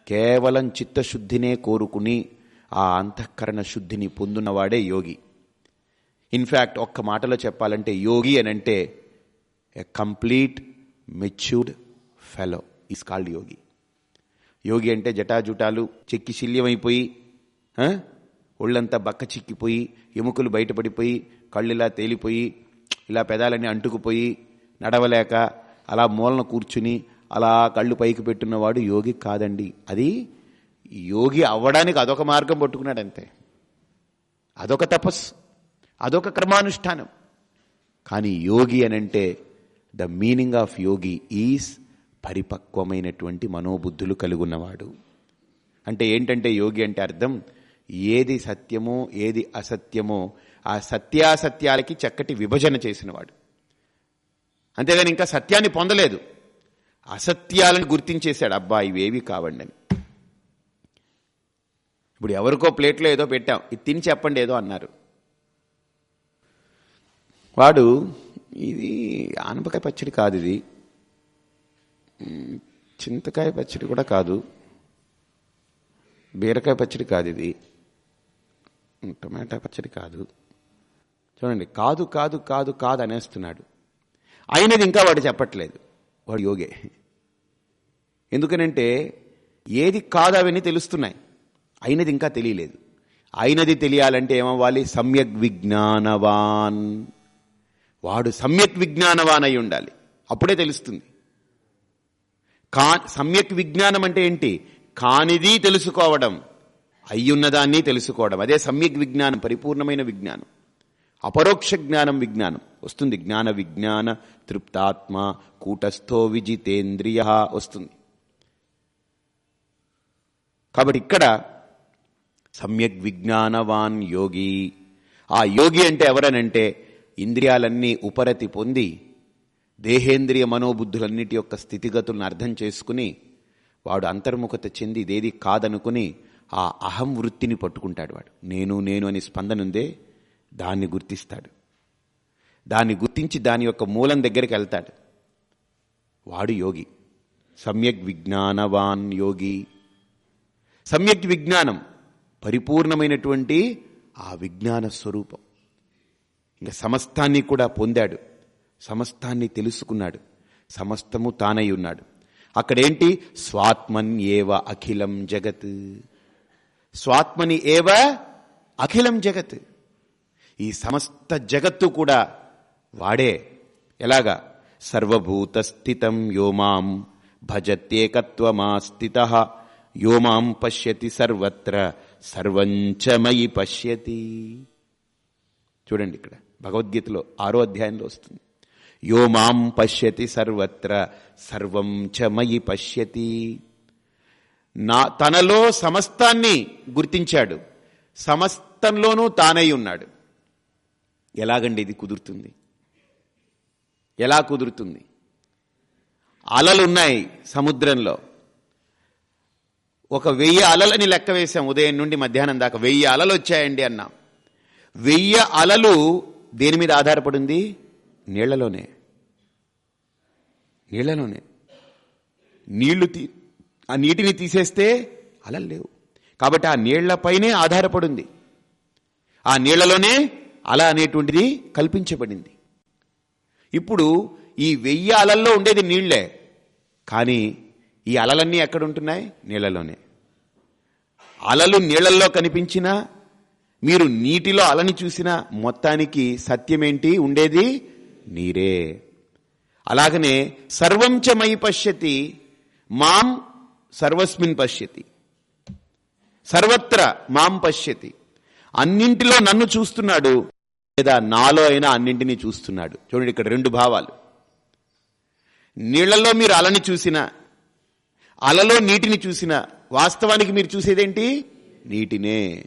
కేవలం చిత్తశుద్ధినే కోరుకుని ఆ అంతఃకరణ శుద్ధిని పొందునవాడే యోగి. ఇన్ఫ్యాక్ట్ ఒక్క మాటలో చెప్పాలంటే యోగి అని అంటే a complete matured fellow is called yogi. యోగి అంటే జటాజుటాలు చెక్కి శల్యమైపోయి ఒళ్ళంతా బక్క చిక్కిపోయి ఎముకలు బయటపడిపోయి కళ్ళిలా తేలిపోయి ఇలా పెదాలన్నీ అంటుకుపోయి నడవలేక అలా మూలన కూర్చుని అలా కళ్ళు పైకి పెట్టున్నవాడు యోగి కాదండి. అది యోగి అవ్వడానికి అదొక మార్గం పట్టుకున్నాడు అంతే అదొక తపస్సు అదొక క్రమానుష్ఠానం. కానీ యోగి అనంటే the meaning of yogi is పరిపక్వమైనటువంటి మనోబుద్ధులు కలుగున్నవాడు. అంటే ఏంటంటే యోగి అంటే అర్థం ఏది సత్యమో ఏది అసత్యమో ఆ సత్యాసత్యాలకి చక్కటి విభజన చేసినవాడు. అంతేగాని ఇంకా సత్యాన్ని పొందలేదు. అసత్యాలను గుర్తించేశాడు అబ్బా ఇవేవి కావండి అని ఇప్పుడు ఎవరికో ప్లేట్లో ఏదో పెట్టాం ఇది తిని చెప్పండి ఏదో అన్నారు. వాడు ఇది ఆనపకాయ పచ్చడి కాదు ఇది. చింతకాయ పచ్చడి కూడా కాదు. బీరకాయ పచ్చడి కాదు ఇది. టమాటా పచ్చడి కాదు. చూడండి కాదు కాదు కాదు కాదు అనేస్తున్నాడు. అయినది ఇంకా వాడు చెప్పట్లేదు. వాడు యోగే. ఎందుకనంటే ఏది కాదు అవన్నీ తెలుస్తున్నాయి. అయినది ఇంకా తెలియలేదు. అయినది తెలియాలంటే ఏమవ్వాలి? సమ్యక్ విజ్ఞానవాన్. వాడు సమ్యక్ విజ్ఞానవాన్ అయి ఉండాలి. అప్పుడే తెలుస్తుంది. కా సమ్యక్ విజ్ఞానం అంటే ఏంటి? కానిది తెలుసుకోవడం అయ్యున్నదాన్ని తెలుసుకోవడం. అదే సమ్యక్ విజ్ఞానం పరిపూర్ణమైన విజ్ఞానం. అపరోక్ష జ్ఞానం విజ్ఞానం. వస్తుంది జ్ఞాన విజ్ఞాన తృప్తాత్మ కూటస్థో విజితేంద్రియ వస్తుంది. కాబట్టి ఇక్కడ సమ్యక్ విజ్ఞానవాన్ యోగి. ఆ యోగి అంటే ఎవరనంటే ఇంద్రియాలన్నీ ఉపరతి పొంది దేహేంద్రియ మనోబుద్ధులన్నిటి యొక్క స్థితిగతులను అర్థం చేసుకుని వాడు అంతర్ముఖత చెంది ఇదేది కాదనుకుని ఆ అహం వృత్తిని పట్టుకుంటాడు వాడు. నేను నేను అని స్పందన ఉందే దాన్ని గుర్తిస్తాడు. దాన్ని గుర్తించి దాని యొక్క మూలం దగ్గరికి వెళ్తాడు. వాడు యోగి. సమ్యక్ విజ్ఞానవాన్ యోగి. సమ్యక్ విజ్ఞానం పరిపూర్ణమైనటువంటి ఆ విజ్ఞాన స్వరూపం. ఇంకా సమస్తాన్ని కూడా పొందాడు. సమస్తాన్ని తెలుసుకున్నాడు. సమస్తము తానై ఉన్నాడు. అక్కడేంటి? స్వాత్మన్ ఏవ అఖిలం జగత్. స్వాత్మని ఏవ? అఖిలం జగత్. ఈ సమస్త జగత్తు కూడా వాడే. ఎలాగా? సర్వభూత స్థితం యోమాం భజత్యేకత్వమాస్థిత. యోమాం పశ్యతి సర్వత్ర సర్వంచమయి పశ్యతి. చూడండి ఇక్కడ భగవద్గీతలో ఆరో అధ్యాయంలో వస్తుంది. యో మాం పశ్యతి సర్వత్ర సర్వం చ మయి పశ్యతి. నా తనలో సమస్తాన్ని గుర్తించాడు. సమస్తంలోనూ తానై ఉన్నాడు. ఎలాగండి ఇది కుదురుతుంది? ఎలా కుదురుతుంది? అలలున్నాయి సముద్రంలో. ఒక వెయ్యి అలలని లెక్క వేశాం ఉదయం నుండి మధ్యాహ్నం దాకా. వెయ్యి అలలు వచ్చాయండి అన్నాం. వెయ్యి అలలు దేని మీద ఆధారపడింది? నీళ్ళలోనే. నీళ్ళలోనే. నీళ్ళు తీ ఆ నీటిని తీసేస్తే అలలు లేవు. కాబట్టి ఆ నీళ్ళపైనే ఆధారపడింది. ఆ నీళ్ళలోనే అల అనేటువంటిది కల్పించబడింది. ఇప్పుడు ఈ వెయ్యి అలల్లో ఉండేది నీళ్ళే కానీ ఈ అలలన్నీ ఎక్కడుంటున్నాయి? నీళ్ళలోనే. అలలు నీళ్ళల్లో కనిపించినా మీరు నీటిలో అలని చూసినా మొత్తానికి సత్యమేంటి? ఉండేది నీరే. అలాగనే సర్వంచమై పశ్యతి మాం సర్వస్మిన్ పశ్యతి. సర్వత్ర మాం పశ్యతి. అన్నింటిలో నన్ను చూస్తున్నాడు లేదా నాలో అయినా అన్నింటినీ చూస్తున్నాడు. చూడండి ఇక్కడ రెండు భావాలు. నీళ్ళలో మీరు అలని చూసిన అలలో నీటిని చూసిన వాస్తవానికి మీరు చూసేదేంటి? నీటినే.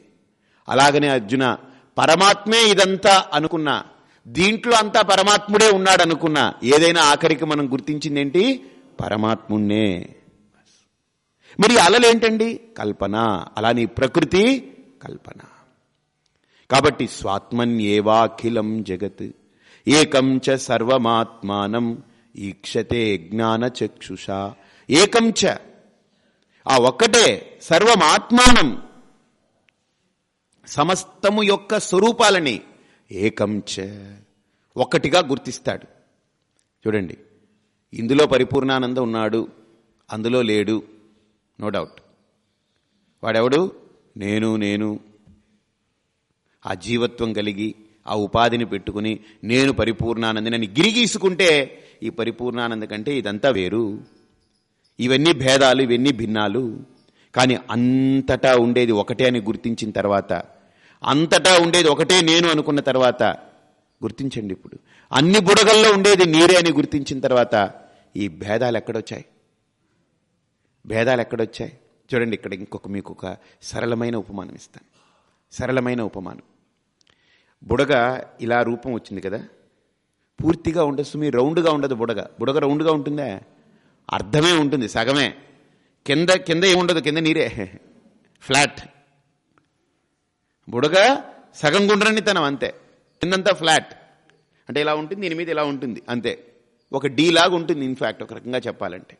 అలాగనే అర్జున పరమాత్మే ఇదంతా అనుకున్నా దీంట్లో అంతా పరమాత్ముడే ఉన్నాడు అనుకున్నా ఏదైనా ఆఖరికి మనం గుర్తించిందేంటి? పరమాత్ముణ్ణే. మరి అలలేంటండి కల్పన. అలాని ప్రకృతి కల్పన. కాబట్టి స్వాత్మన్యేవాఖిలం జగత్. ఏకం చ సర్వమాత్మానం ఈక్షతే జ్ఞాన చక్షుష. ఏకం చ. ఆ ఒక్కటే సర్వమాత్మానం. సమస్తము యొక్క స్వరూపాలని ఏకంచ ఒక్కటిగా గుర్తిస్తాడు. చూడండి ఇందులో పరిపూర్ణానందం ఉన్నాడు అందులో లేడు నో డౌట్. వాడెవడు? నేను నేను. ఆ జీవత్వం కలిగి ఆ ఉపాధిని పెట్టుకుని నేను పరిపూర్ణానందని గిరిగీసుకుంటే ఈ పరిపూర్ణానంద కంటే ఇదంతా వేరు. ఇవన్నీ భేదాలు ఇవన్నీ భిన్నాలు. కానీ అంతటా ఉండేది ఒకటే అని గుర్తించిన తర్వాత అంతటా ఉండేది ఒకటే నేను అనుకున్న తర్వాత. గుర్తించండి ఇప్పుడు. అన్ని బుడగల్లో ఉండేది నీరే అని గుర్తించిన తర్వాత ఈ భేదాలు ఎక్కడొచ్చాయి? భేదాలు ఎక్కడొచ్చాయి? చూడండి ఇక్కడ ఇంకొక మీకు ఒక సరళమైన ఉపమానం ఇస్తాను. సరళమైన ఉపమానం. బుడగ ఇలా రూపం వచ్చింది కదా? పూర్తిగా ఉండదు మీ రౌండ్గా ఉండదు బుడగ. బుడగ రౌండ్గా ఉంటుందా? అర్థమే ఉంటుంది సగమే. కింద కింద ఏముండదు కింద నీరే. ఫ్లాట్. బుడగ సగం గుండ్రని తనం అంతే. కిందంతా ఫ్లాట్. అంటే ఇలా ఉంటుంది దీని మీద ఇలా ఉంటుంది అంతే. ఒక డీ లాగా ఉంటుంది ఇన్ఫ్యాక్ట్ ఒక రకంగా చెప్పాలంటే.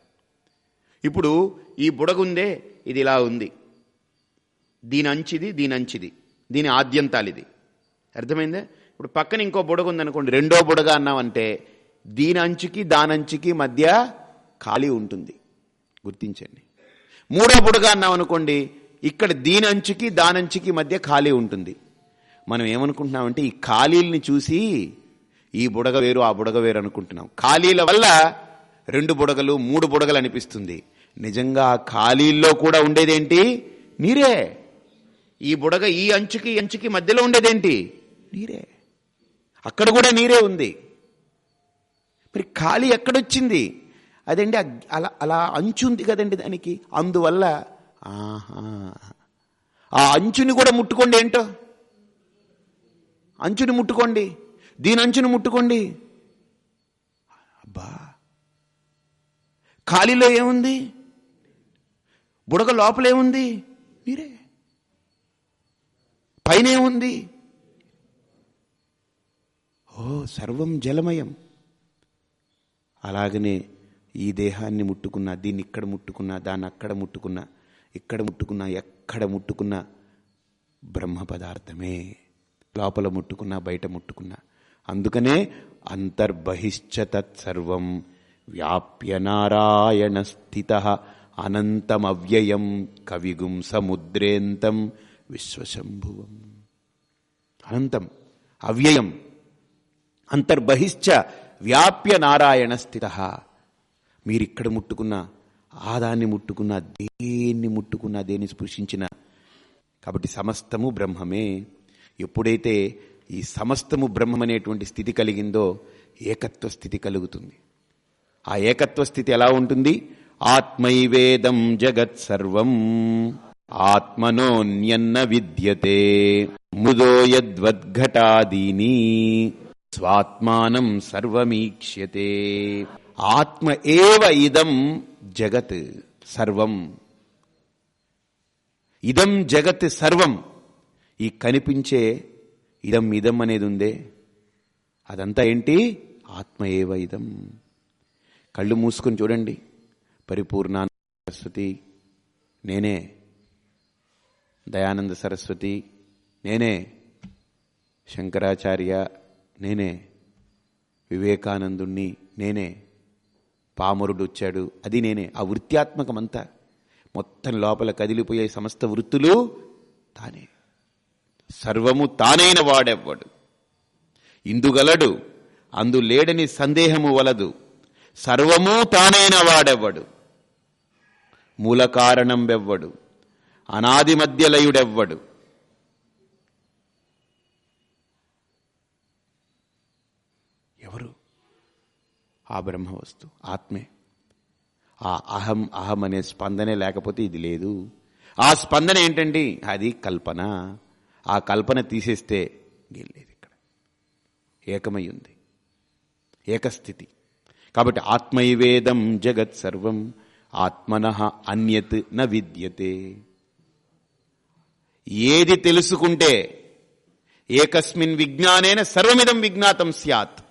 ఇప్పుడు ఈ బుడగుందే ఇది ఇలా ఉంది. దీని అంచిది దీని అంచిది. దీని ఆద్యంతాలిది. అర్థమైందే? ఇప్పుడు పక్కన ఇంకో బుడగ ఉందనుకోండి రెండో బుడగ అన్నామంటే దీని అంచుకి దానంచుకి మధ్య ఖాళీ ఉంటుంది. గుర్తించండి. మూడో బుడగ అన్నామనుకోండి ఇక్కడ దీని అంచుకి దానంచుకి మధ్య ఖాళీ ఉంటుంది. మనం ఏమనుకుంటున్నామంటే ఈ ఖాళీల్ని చూసి ఈ బుడగ వేరు ఆ బుడగ వేరు అనుకుంటున్నాం. ఖాళీల వల్ల రెండు బుడగలు మూడు బుడగలు అనిపిస్తుంది. నిజంగా ఆ ఖాళీల్లో కూడా ఉండేదేంటి? నీరే. ఈ బుడగ ఈ అంచుకి ఈ అంచుకి మధ్యలో ఉండేదేంటి? నీరే. అక్కడ కూడా నీరే ఉంది. మరి ఖాళీ ఎక్కడొచ్చింది? అదండి అలా అలా అంచు ఉంది కదండి దానికి. అందువల్ల ఆహా. ఆ అంచుని కూడా ముట్టుకోండి ఏంటో? అంచుని ముట్టుకోండి. దీని అంచుని ముట్టుకోండి. అబ్బా. ఖాళీలో ఏముంది? బుడగ లోపలేముంది మీరే. పైన ఏముంది? ఓ సర్వం జలమయం. అలాగనే ఈ దేహాన్ని ముట్టుకున్నా దీన్ని ఇక్కడ ముట్టుకున్నా దాన్ని అక్కడ ముట్టుకున్నా ఇక్కడ ముట్టుకున్నా ఎక్కడ ముట్టుకున్నా బ్రహ్మ పదార్థమే. లోపల ముట్టుకున్నా బయట ముట్టుకున్నా. అందుకనే అంతర్బహిశ్చ తత్సర్వం వ్యాప్య నారాయణ స్థిత అనంతమవ్యయం కవిగుం సముద్రేంతం విశ్వశంభువం. అనంతం అవ్యయం అంతర్బహిశ్చ వ్యాప్య నారాయణ స్థిత. మీరిక్కడ ముట్టుకున్న ఆ దాన్ని ముట్టుకున్న దేన్ని ముట్టుకున్న దేన్ని స్పృశించిన. కాబట్టి సమస్తము బ్రహ్మమే. ఎప్పుడైతే ఈ సమస్తము బ్రహ్మమనేటువంటి స్థితి కలిగిందో ఏకత్వ స్థితి కలుగుతుంది. ఆ ఏకత్వ స్థితి ఎలా ఉంటుంది? ఆత్మైవేదం జగత్ సర్వం. ఆత్మనోన్యన్న విద్యతే. ముదో యద్వద్ఘటాదీని. స్వాత్మానం సర్వమీక్ష్యతే. ఆత్మ ఏవ ఇదం జగత్ సర్వం. ఇదం జగత్ సర్వం. ఈ కనిపించే ఇదం ఇదం అనేది ఉందే. అదంతా ఏంటి? ఆత్మ ఏవ ఇదం. కళ్ళు మూసుకొని చూడండి. పరిపూర్ణానంద సరస్వతి. నేనే. దయానంద సరస్వతి. నేనే. శంకరాచార్య. నేనే. వివేకానందుణ్ణి. నేనే. పామరుడు వచ్చాడు అది నేనే. ఆ వృత్యాత్మకమంతా మొత్తం లోపల కదిలిపోయే సమస్త వృత్తులు తానే. సర్వము తానైన వాడెవ్వడు. ఇందుగలడు అందు లేడని సందేహము వలదు. సర్వము తానైన వాడెవ్వడు. మూల కారణం వెవ్వడు అనాది మధ్యలయుడెవ్వడు ఎవరు ఆ బ్రహ్మ వస్తు ఆత్మే. ఆ అహం అహం అనే స్పందనే లేకపోతే ఇది లేదు. ఆ స్పందన ఏంటండి? అది కల్పన. ఆ కల్పన తీసేస్తే లేదు ఇక్కడ. ఏకమై ఉంది. ఏకస్థితి. కాబట్టి ఆత్మైవేదం జగత్ సర్వం ఆత్మన అన్యత్ న విద్యతే. ఏది తెలుసుకుంటే ఏకస్మిన్ విజ్ఞానేన సర్వమిదం విజ్ఞాతం స్యాత్.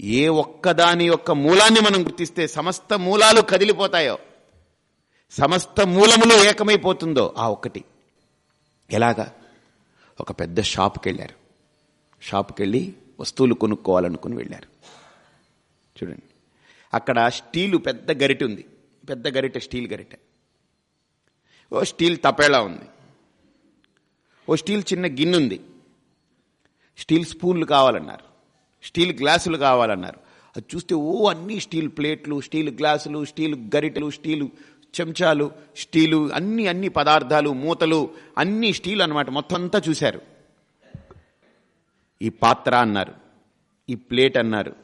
ఏ ఒక్కదాని యొక్క మూలాన్ని మనం గుర్తిస్తే సమస్త మూలాలు కదిలిపోతాయో సమస్త మూలములు ఏకమైపోతుందో ఆ ఒక్కటి. ఎలాగా? ఒక పెద్ద షాప్కి వెళ్ళారు షాప్కి వెళ్ళి వస్తువులు కొనుక్కోవాలనుకుని వెళ్ళారు. చూడండి. అక్కడ స్టీలు పెద్ద గరిటె ఉంది. పెద్ద గరిటె స్టీల్ గరిటె. ఓ స్టీల్ తపేళా ఉంది. ఓ స్టీల్ చిన్న గిన్నె ఉంది. స్టీల్ స్పూన్లు కావాలన్నారు. స్టీల్ గ్లాసులు కావాలన్నారు. అది చూస్తే ఓ అన్ని స్టీల్ ప్లేట్లు స్టీల్ గ్లాసులు స్టీల్ గరిటెలు స్టీలు చెంచాలు స్టీలు అన్ని అన్ని పదార్థాలు మూతలు అన్ని స్టీల్ అన్నమాట. మొత్తం అంతా చూశారు. ఈ పాత్ర అన్నారు ఈ ప్లేట్ అన్నారు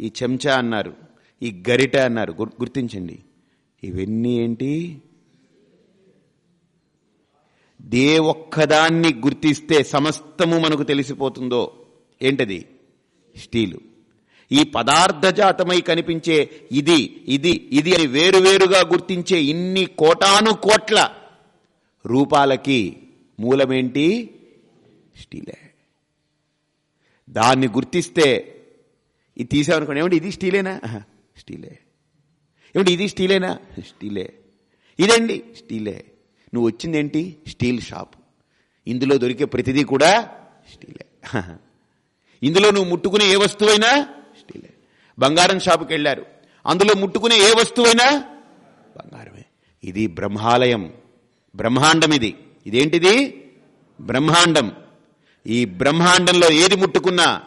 ఈ చెంచా అన్నారు ఈ గరిట అన్నారు. గుర్తించండి. ఇవన్నీ ఏంటి? దే ఒక్కదాన్ని గుర్తిస్తే సమస్తము మనకు తెలిసిపోతుందో. ఏంటది? స్టీలు. ఈ పదార్థజాతమై కనిపించే ఇది ఇది ఇది అని వేరువేరుగా గుర్తించే ఇన్ని కోటాను కోట్ల రూపాలకి మూలమేంటి? స్టీలే. దాన్ని గుర్తిస్తే ఇది తీసామనుకోండి ఏమంటే ఇది స్టీలేనా? స్టీలే. ఏమంటే ఇది స్టీలేనా? స్టీలే. ఇదండి స్టీలే. నువ్వు వచ్చిందేంటి? Steel shop. ఇందులో దొరికే ప్రతిదీ కూడా స్టీలే. ఇందులో నువ్వు ముట్టుకునే ఏ వస్తువైనా స్టీలే. బంగారం షాపుకి వెళ్ళారు అందులో ముట్టుకునే ఏ వస్తువైనా బంగారమే. ఇది బ్రహ్మాలయం. బ్రహ్మాండం ఇది. ఇదేంటిది? బ్రహ్మాండం. ఈ బ్రహ్మాండంలో ఏది ముట్టుకున్నా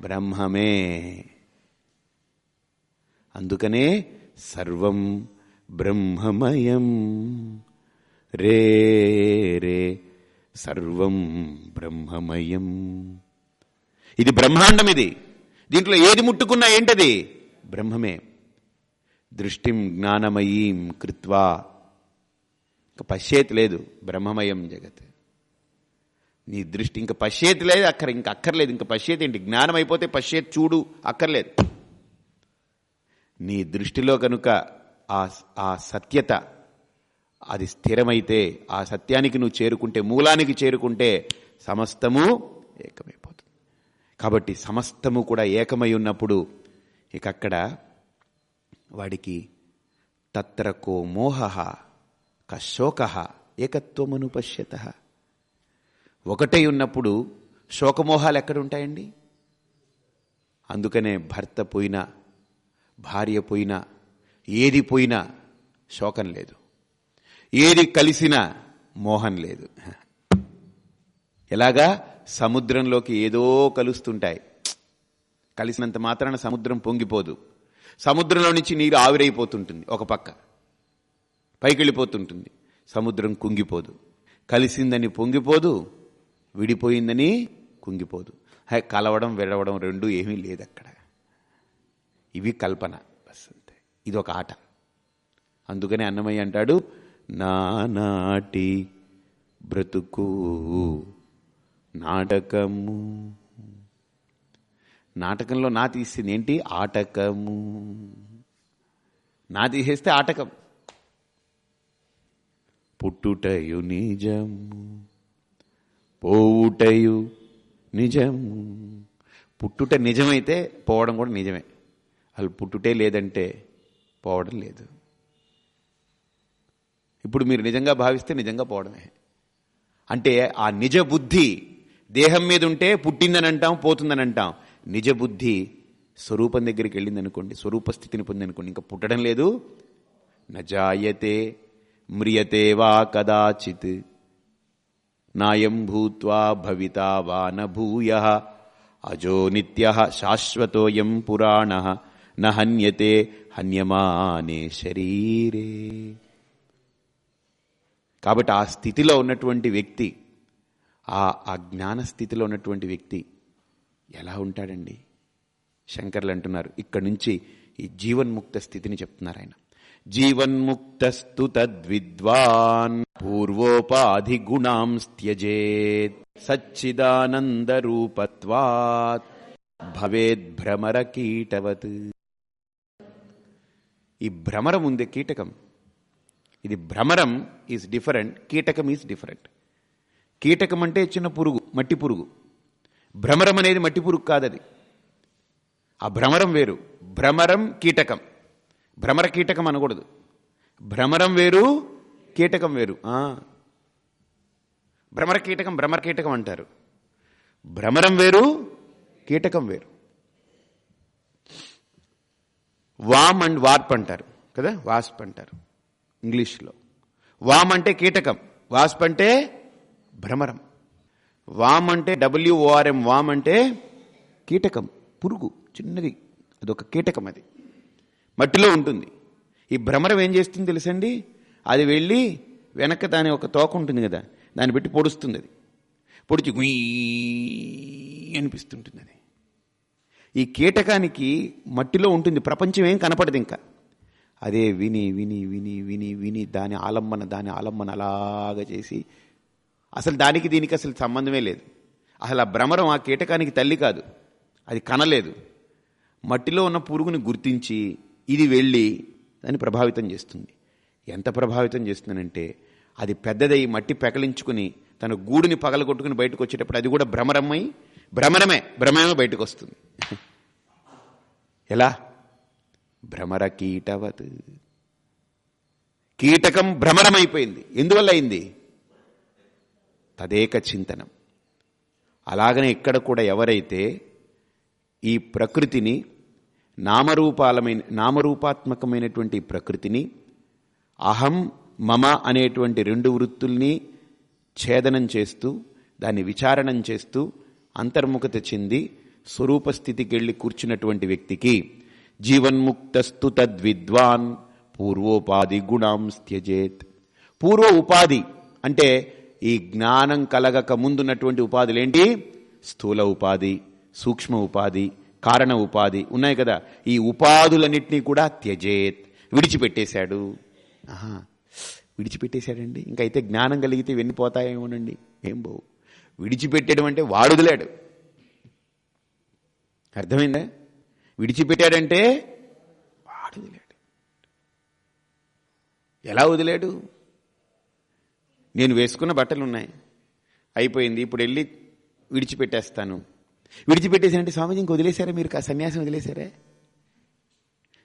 బ్రహ్మమే. అందుకనే సర్వం బ్రహ్మమయం. రే రే సర్వం బ్రహ్మమయం. ఇది బ్రహ్మాండం ఇది. దీంట్లో ఏది ముట్టుకున్నా ఏంటది? బ్రహ్మమే. దృష్టిం జ్ఞానమయీం కృత్వా. ఇంకా పశ్చేతి లేదు బ్రహ్మమయం జగత్. నీ దృష్టి ఇంకా పశ్చేతి లేదు అక్కర ఇంకా అక్కర్లేదు ఇంకా పశ్చేతి ఏంటి? జ్ఞానం అయిపోతే పశ్చేతి చూడు అక్కర్లేదు నీ దృష్టిలో కనుక ఆ ఆ సత్యత అది స్థిరమైతే ఆ సత్యానికి నువ్వు చేరుకుంటే మూలానికి చేరుకుంటే సమస్తము ఏకమైపోతుంది కాబట్టి సమస్తము కూడా ఏకమై ఉన్నప్పుడు ఇక అక్కడ వాడికి తత్ర కో మోహ కశోక ఏకత్వమును పశ్యత. ఒకటై ఉన్నప్పుడు శోకమోహాలు ఎక్కడుంటాయండి? అందుకనే భర్త పోయినా భార్య పోయినా ఏది పోయినా శోకం లేదు. ఏది కలిసినా మోహం లేదు. ఎలాగా? సముద్రంలోకి ఏదో కలుస్తుంటాయి. కలిసినంత మాత్రాన సముద్రం పొంగిపోదు. సముద్రంలో నుంచి నీరు ఆవిరైపోతుంటుంది ఒక పక్క. పైకి వెళ్ళిపోతుంటుంది సముద్రం కుంగిపోదు. కలిసిందని పొంగిపోదు విడిపోయిందని కుంగిపోదు. కలవడం విడవడం రెండు ఏమీ లేదు అక్కడ ఇవి కల్పన బస్ అంతే. ఇది ఒక ఆట. అందుకనే అన్నమయ్య అంటాడు నానాటి బ్రతుకు నాటకము. నాటకంలో నా తీసింది ఏంటి? ఆటకము. నా తీసేస్తే ఆటకం. పుట్టుటయు నిజము. పోవుటయు నిజము. పుట్టుట నిజమైతే పోవడం కూడా నిజమే. అసలు పుట్టుటే లేదంటే పోవడం లేదు. ఇప్పుడు మీరు నిజంగా భావిస్తే నిజంగా పోవడమే. అంటే ఆ నిజ బుద్ధి దేహం మీద ఉంటే పుట్టిందని అంటాం పోతుందని అంటాం నిజ బుద్ధి స్వరూపం దగ్గరికి వెళ్ళింది అనుకోండి స్వరూప స్థితిని పొందనుకోండి ఇంకా పుట్టడం లేదు. నజాయతే మ్రియతే వా కదాచిత్. నాయం భూత్వా భవిత వా నూయ అజో నిత్య శాశ్వతోయం పురాణ. నహన్యతే హన్యమానే శరీరే. కాబట్టి ఆ స్థితిలో ఉన్నటువంటి వ్యక్తి ఆ అజ్ఞాన స్థితిలో ఉన్నటువంటి వ్యక్తి ఎలా ఉంటాడండి? శంకర్లు అంటున్నారు ఇక్కడి నుంచి ఈ జీవన్ముక్త స్థితిని చెప్తున్నారు ఆయన. జీవన్ముక్తస్తు తద్విద్వాన్ పూర్వోపాధి గుణాం సచ్చిదానంద రూపత్వాత్ భవేద్ భ్రమర కీటవత్. ఈ భ్రమరం ఉంది కీటకం. ఇది భ్రమరం ఈజ్ డిఫరెంట్ కీటకం ఈజ్ డిఫరెంట్. కీటకం అంటే చిన్న పురుగు మట్టి పురుగు. భ్రమరం అనేది మట్టి పురుగు కాదది. ఆ భ్రమరం వేరు. భ్రమరం కీటకం. భ్రమర కీటకం అనకూడదు. భ్రమరం వేరు కీటకం వేరు. భ్రమర కీటకం భ్రమర కీటకం అంటారు. భ్రమరం వేరు కీటకం వేరు. వామ్ అండ్ వార్ప్ అంటారు కదా? వాస్ప్ అంటారు. ఇంగ్లీష్లో. వామ్ అంటే కీటకం. వాస్ప్ అంటే భ్రమరం. వామ్ అంటే డబ్ల్యూఓఆర్ఎం వామ్ అంటే కీటకం పురుగు చిన్నది అదొక కీటకం అది. మట్టిలో ఉంటుంది. ఈ భ్రమరం ఏం చేస్తుంది తెలుసండి? అది వెళ్ళి వెనక దాని ఒక తోక ఉంటుంది కదా దాన్ని పెట్టి పొడుస్తుంది అది. పొడిచి గుయ్ అనిపిస్తుంటుంది అది. ఈ కీటకానికి మట్టిలో ఉంటుంది ప్రపంచం ఏం కనపడదు ఇంకా. అదే విని విని విని విని విని దాని ఆలంబన దాని ఆలంబన అలాగ చేసి అసలు దానికి దీనికి అసలు సంబంధమే లేదు. అసలు ఆ భ్రమరం ఆ కీటకానికి తల్లి కాదు. అది కనలేదు. మట్టిలో ఉన్న పురుగుని గుర్తించి ఇది వెళ్ళి దాన్ని ప్రభావితం చేస్తుంది. ఎంత ప్రభావితం చేస్తుందంటే అది పెద్దదై మట్టి పెకలించుకుని తన గూడుని పగలగొట్టుకుని బయటకు వచ్చేటప్పుడు అది కూడా భ్రమరమై భ్రమరమే భ్రమమే బయటకు వస్తుంది ఎలా? భ్రమర కీటవత్. కీటకం భ్రమరమైపోయింది. ఎందువల్ల అయింది? తదేక చింతనం. అలాగనే ఇక్కడ కూడా ఎవరైతే ఈ ప్రకృతిని నామరూపాలమైన నామరూపాత్మకమైనటువంటి ప్రకృతిని అహం మమ అనేటువంటి రెండు వృత్తుల్ని ఛేదనం చేస్తూ దాన్ని విచారణం చేస్తూ అంతర్ముఖత చెంది స్వరూపస్థితికి వెళ్ళి కూర్చున్నటువంటి వ్యక్తికి జీవన్ముక్తస్తు తద్విద్వాన్ పూర్వోపాధి గుణాం త్యజేత్ పూర్వ ఉపాధి అంటే ఈ జ్ఞానం కలగక ముందున్నటువంటి ఉపాధులు ఏంటి స్థూల ఉపాధి సూక్ష్మ ఉపాధి కారణ ఉపాధి ఉన్నాయి కదా. ఈ ఉపాధులన్నింటినీ కూడా త్యజేత్. విడిచిపెట్టేశాడు. ఆహా. విడిచిపెట్టేశాడండి? ఇంకైతే జ్ఞానం కలిగితే ఇవన్నీ పోతాయేమోనండి? ఏం బావు విడిచిపెట్టడం అంటే వాడుదలాడు. అర్థమైందా? విడిచిపెట్టాడంటే వాడుదలాడు. ఎలా వదిలాడు? నేను వేసుకున్న బట్టలు ఉన్నాయి అయిపోయింది. ఇప్పుడు వెళ్ళి విడిచిపెట్టేస్తాను. విడిచిపెట్టేసానంటే స్వామీజీ ఇంక వదిలేశారా మీరు? సన్యాసం వదిలేశారే?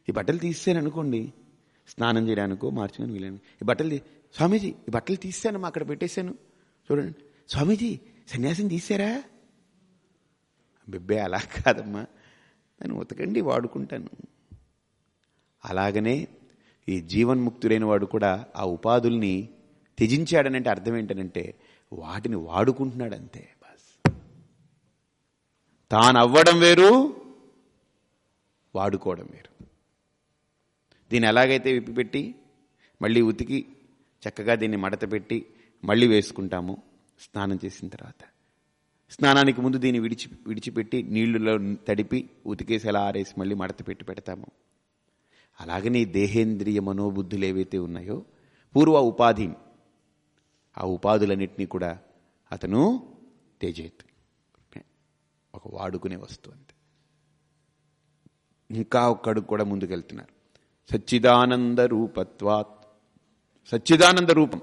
ఈ బట్టలు తీసేసాను అనుకోండి. స్నానం చేయడానికో మార్చుకొని వీళ్ళని. ఈ బట్టలు స్వామీజీ ఈ బట్టలు తీసాను అక్కడ పెట్టేశాను. చూడండి. స్వామీజీ సన్యాసం తీసారా బిబ్బే అలా కాదమ్మా. నేను ఉతకండి వాడుకుంటాను. అలాగనే ఈ జీవన్ముక్తుడైన వాడు కూడా ఆ ఉపాధుల్ని త్యజించాడనంటే అర్థం ఏంటనంటే వాటిని వాడుకుంటున్నాడు అంతే బస్. తాను అవ్వడం వేరు వాడుకోవడం వేరు. దీన్ని ఎలాగైతే విప్పిపెట్టి మళ్ళీ ఉతికి చక్కగా దీన్ని మడత పెట్టి మళ్ళీ వేసుకుంటాము స్నానం చేసిన తర్వాత. స్నానానికి ముందు దీన్ని విడిచి విడిచిపెట్టి నీళ్ళలో తడిపి ఉతికేసి ఎలా ఆరేసి మళ్ళీ మడత పెట్టి పెడతాము. అలాగనే దేహేంద్రియ మనోబుద్ధులు ఏవైతే ఉన్నాయో పూర్వ ఉపాధి ఆ ఉపాధులన్నింటినీ కూడా అతను తేజేత్. ఒక వాడుకునే వస్తువు అంతే. ఇంకా ఒక్కడికి కూడా ముందుకెళ్తున్నారు. సచ్చిదానంద రూపత్వాత్. సచ్చిదానంద రూపం.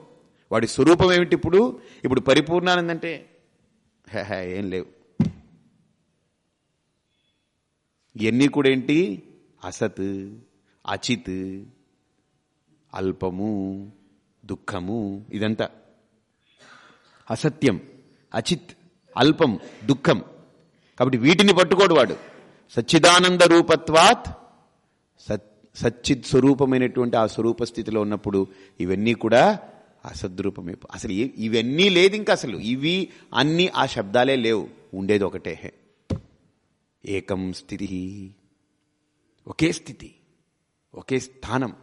వాడి స్వరూపం ఏమిటి ఇప్పుడు? ఇప్పుడు పరిపూర్ణానంద అంటే ఏం లేవు. ఇవన్నీ కూడా ఏంటి? అసత్ అచిత్ అల్పము దుఃఖము ఇదంతా. అసత్యం అచిత్ అల్పం దుఃఖం. కాబట్టి వీటిని పట్టుకోడు వాడు. సచ్చిదానంద రూపత్వాత్ సత్ సచ్చిత్ స్వరూపమైనటువంటి ఆ స్వరూప స్థితిలో ఉన్నప్పుడు ఇవన్నీ కూడా అసద్రూపమే. అసలు ఇవన్నీ లేదు ఇంకా అసలు. ఇవి అన్నీ ఆ శబ్దాలే లేవు. ఉండేది ఒకటే. ఏకం స్థితి. ఒకే స్థితి. ఒకే స్థానం.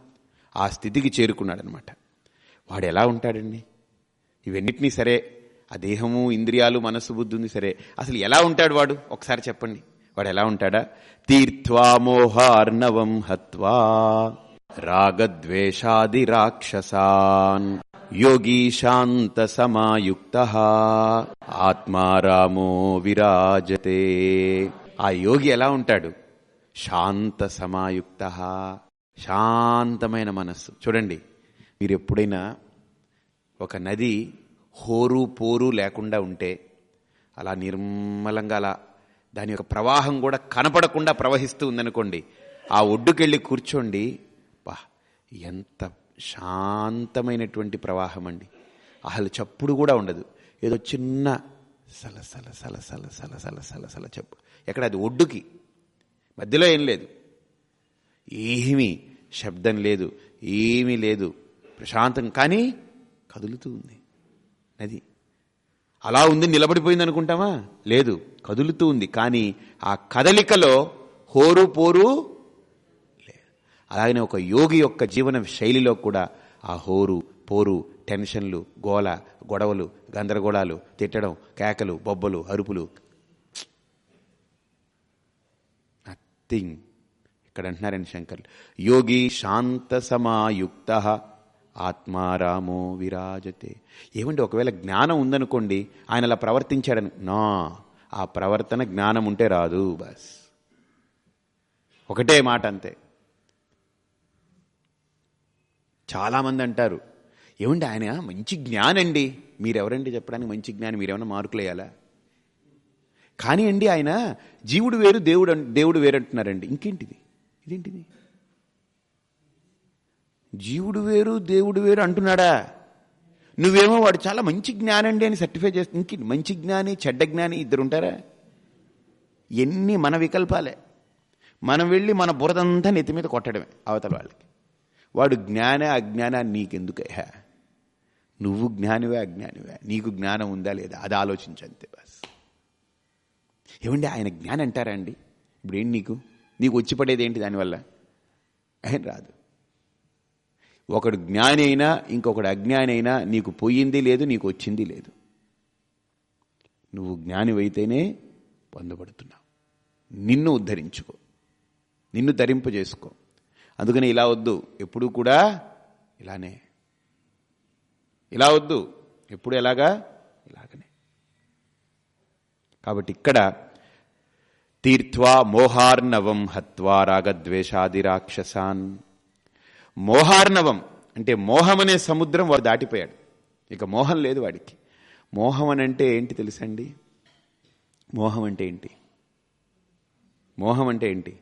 ఆ స్థితికి చేరుకున్నాడనమాట. వాడు ఎలా ఉంటాడండి? ఇవన్నిటినీ సరే ఆ దేహము ఇంద్రియాలు మనస్సు బుద్ధి ఉంది సరే. అసలు ఎలా ఉంటాడు వాడు? ఒకసారి చెప్పండి. వాడు ఎలా ఉంటాడా? తీర్థ్వా మోహార్ణవం హత్వా రాగద్వేషాది రాక్షసాన్ యోగీ శాంత సమాయుక్త ఆత్మారామో విరాజతే. ఆ యోగి ఎలా ఉంటాడు? శాంత సమాయుక్త. శాంతమైన మనస్సు. చూడండి మీరు ఎప్పుడైనా ఒక నది హోరు పోరు లేకుండా ఉంటే అలా నిర్మలంగా అలా దాని యొక్క ప్రవాహం కూడా కనపడకుండా ప్రవహిస్తూ ఉందనుకోండి ఆ ఒడ్డుకెళ్ళి కూర్చోండి బా ఎంత శాంతమైనటువంటి ప్రవాహం అండి. అసలు చప్పుడు కూడా ఉండదు. ఏదో చిన్న సల సల సల సల సల సల సల సల చెప్పు. ఎక్కడ అది ఒడ్డుకి? మధ్యలో ఏం లేదు. ఏమీ శబ్దం లేదు ఏమీ లేదు. ప్రశాంతం. కానీ కదులుతూ ఉంది. నది. అలా ఉంది నిలబడిపోయింది అనుకుంటామా లేదు కదులుతూ ఉంది. కానీ ఆ కదలికలో హోరు పోరు అలాగనే ఒక యోగి యొక్క జీవన శైలిలో కూడా ఆ హోరు పోరు టెన్షన్లు గోల గొడవలు గందరగోళాలు తిట్టడం కేకలు బొబ్బలు అరుపులు. నథింగ్ ఇక్కడ అంటున్నారండి శంకర్లు. యోగి శాంత సమాయుక్త ఆత్మారామో విరాజతే. ఏమండి ఒకవేళ జ్ఞానం ఉందనుకోండి ఆయన అలా ప్రవర్తించాడని నా ఆ ప్రవర్తన జ్ఞానం ఉంటే రాదు బస్. ఒకటే మాట అంతే. చాలామంది అంటారు ఏమండి ఆయన మంచి జ్ఞానండి. మీరెవరండి చెప్పడానికి మంచి జ్ఞానం? మీరేమన్నా మార్కులు వేయాలా కానీ అండి ఆయన జీవుడు వేరు దేవుడు దేవుడు వేరు అంటున్నారండి ఇంకేంటిది? ఇదేంటిది? జీవుడు వేరు దేవుడు వేరు అంటున్నాడా? నువ్వేమో వాడు చాలా మంచి జ్ఞానండి అని సర్టిఫై చేస్తా ఇంక మంచి జ్ఞాని చెడ్డ జ్ఞాని ఇద్దరు ఉంటారా ఎన్ని మన వికల్పాలే. మనం వెళ్ళి మన బురదంతా నెత్తి మీద కొట్టడమే అవతల వాళ్ళకి. వాడు జ్ఞాన అజ్ఞాన నీకెందుకయ్యా నువ్వు జ్ఞానివే అజ్ఞానివే. నీకు జ్ఞానం ఉందా లేదా? అది ఆలోచించంతే బస్. ఏమండి ఆయన జ్ఞానం అంటారా అండి? ఇప్పుడు ఏంటి నీకు? నీకు వచ్చి పడేది ఏంటి దానివల్ల? ఆయన రాదు. ఒకడు జ్ఞాని అయినా ఇంకొకడు అజ్ఞాని అయినా నీకు పోయింది లేదు నీకు వచ్చింది లేదు. నువ్వు జ్ఞానివైతేనే పొందబడుతున్నావు. నిన్ను ఉద్ధరించుకో. నిన్ను ధరింపజేసుకో చేసుకో. అందుకని ఇలా వద్దు. ఎప్పుడూ కూడా ఇలానే. ఇలా వద్దు. ఎప్పుడు ఎలాగా? ఇలాగనే. కాబట్టి ఇక్కడ తీర్థ్వా మోహార్ణవం హత్వా రాగద్వేషాది రాక్షసాన్ మోహార్ణవం అంటే మోహం అనే సముద్రం వాడు దాటిపోయాడు. ఇక మోహం లేదు వాడికి. మోహం అని అంటే ఏంటి తెలుసండి? మోహం అంటే ఏంటి? మోహం అంటే ఏంటి?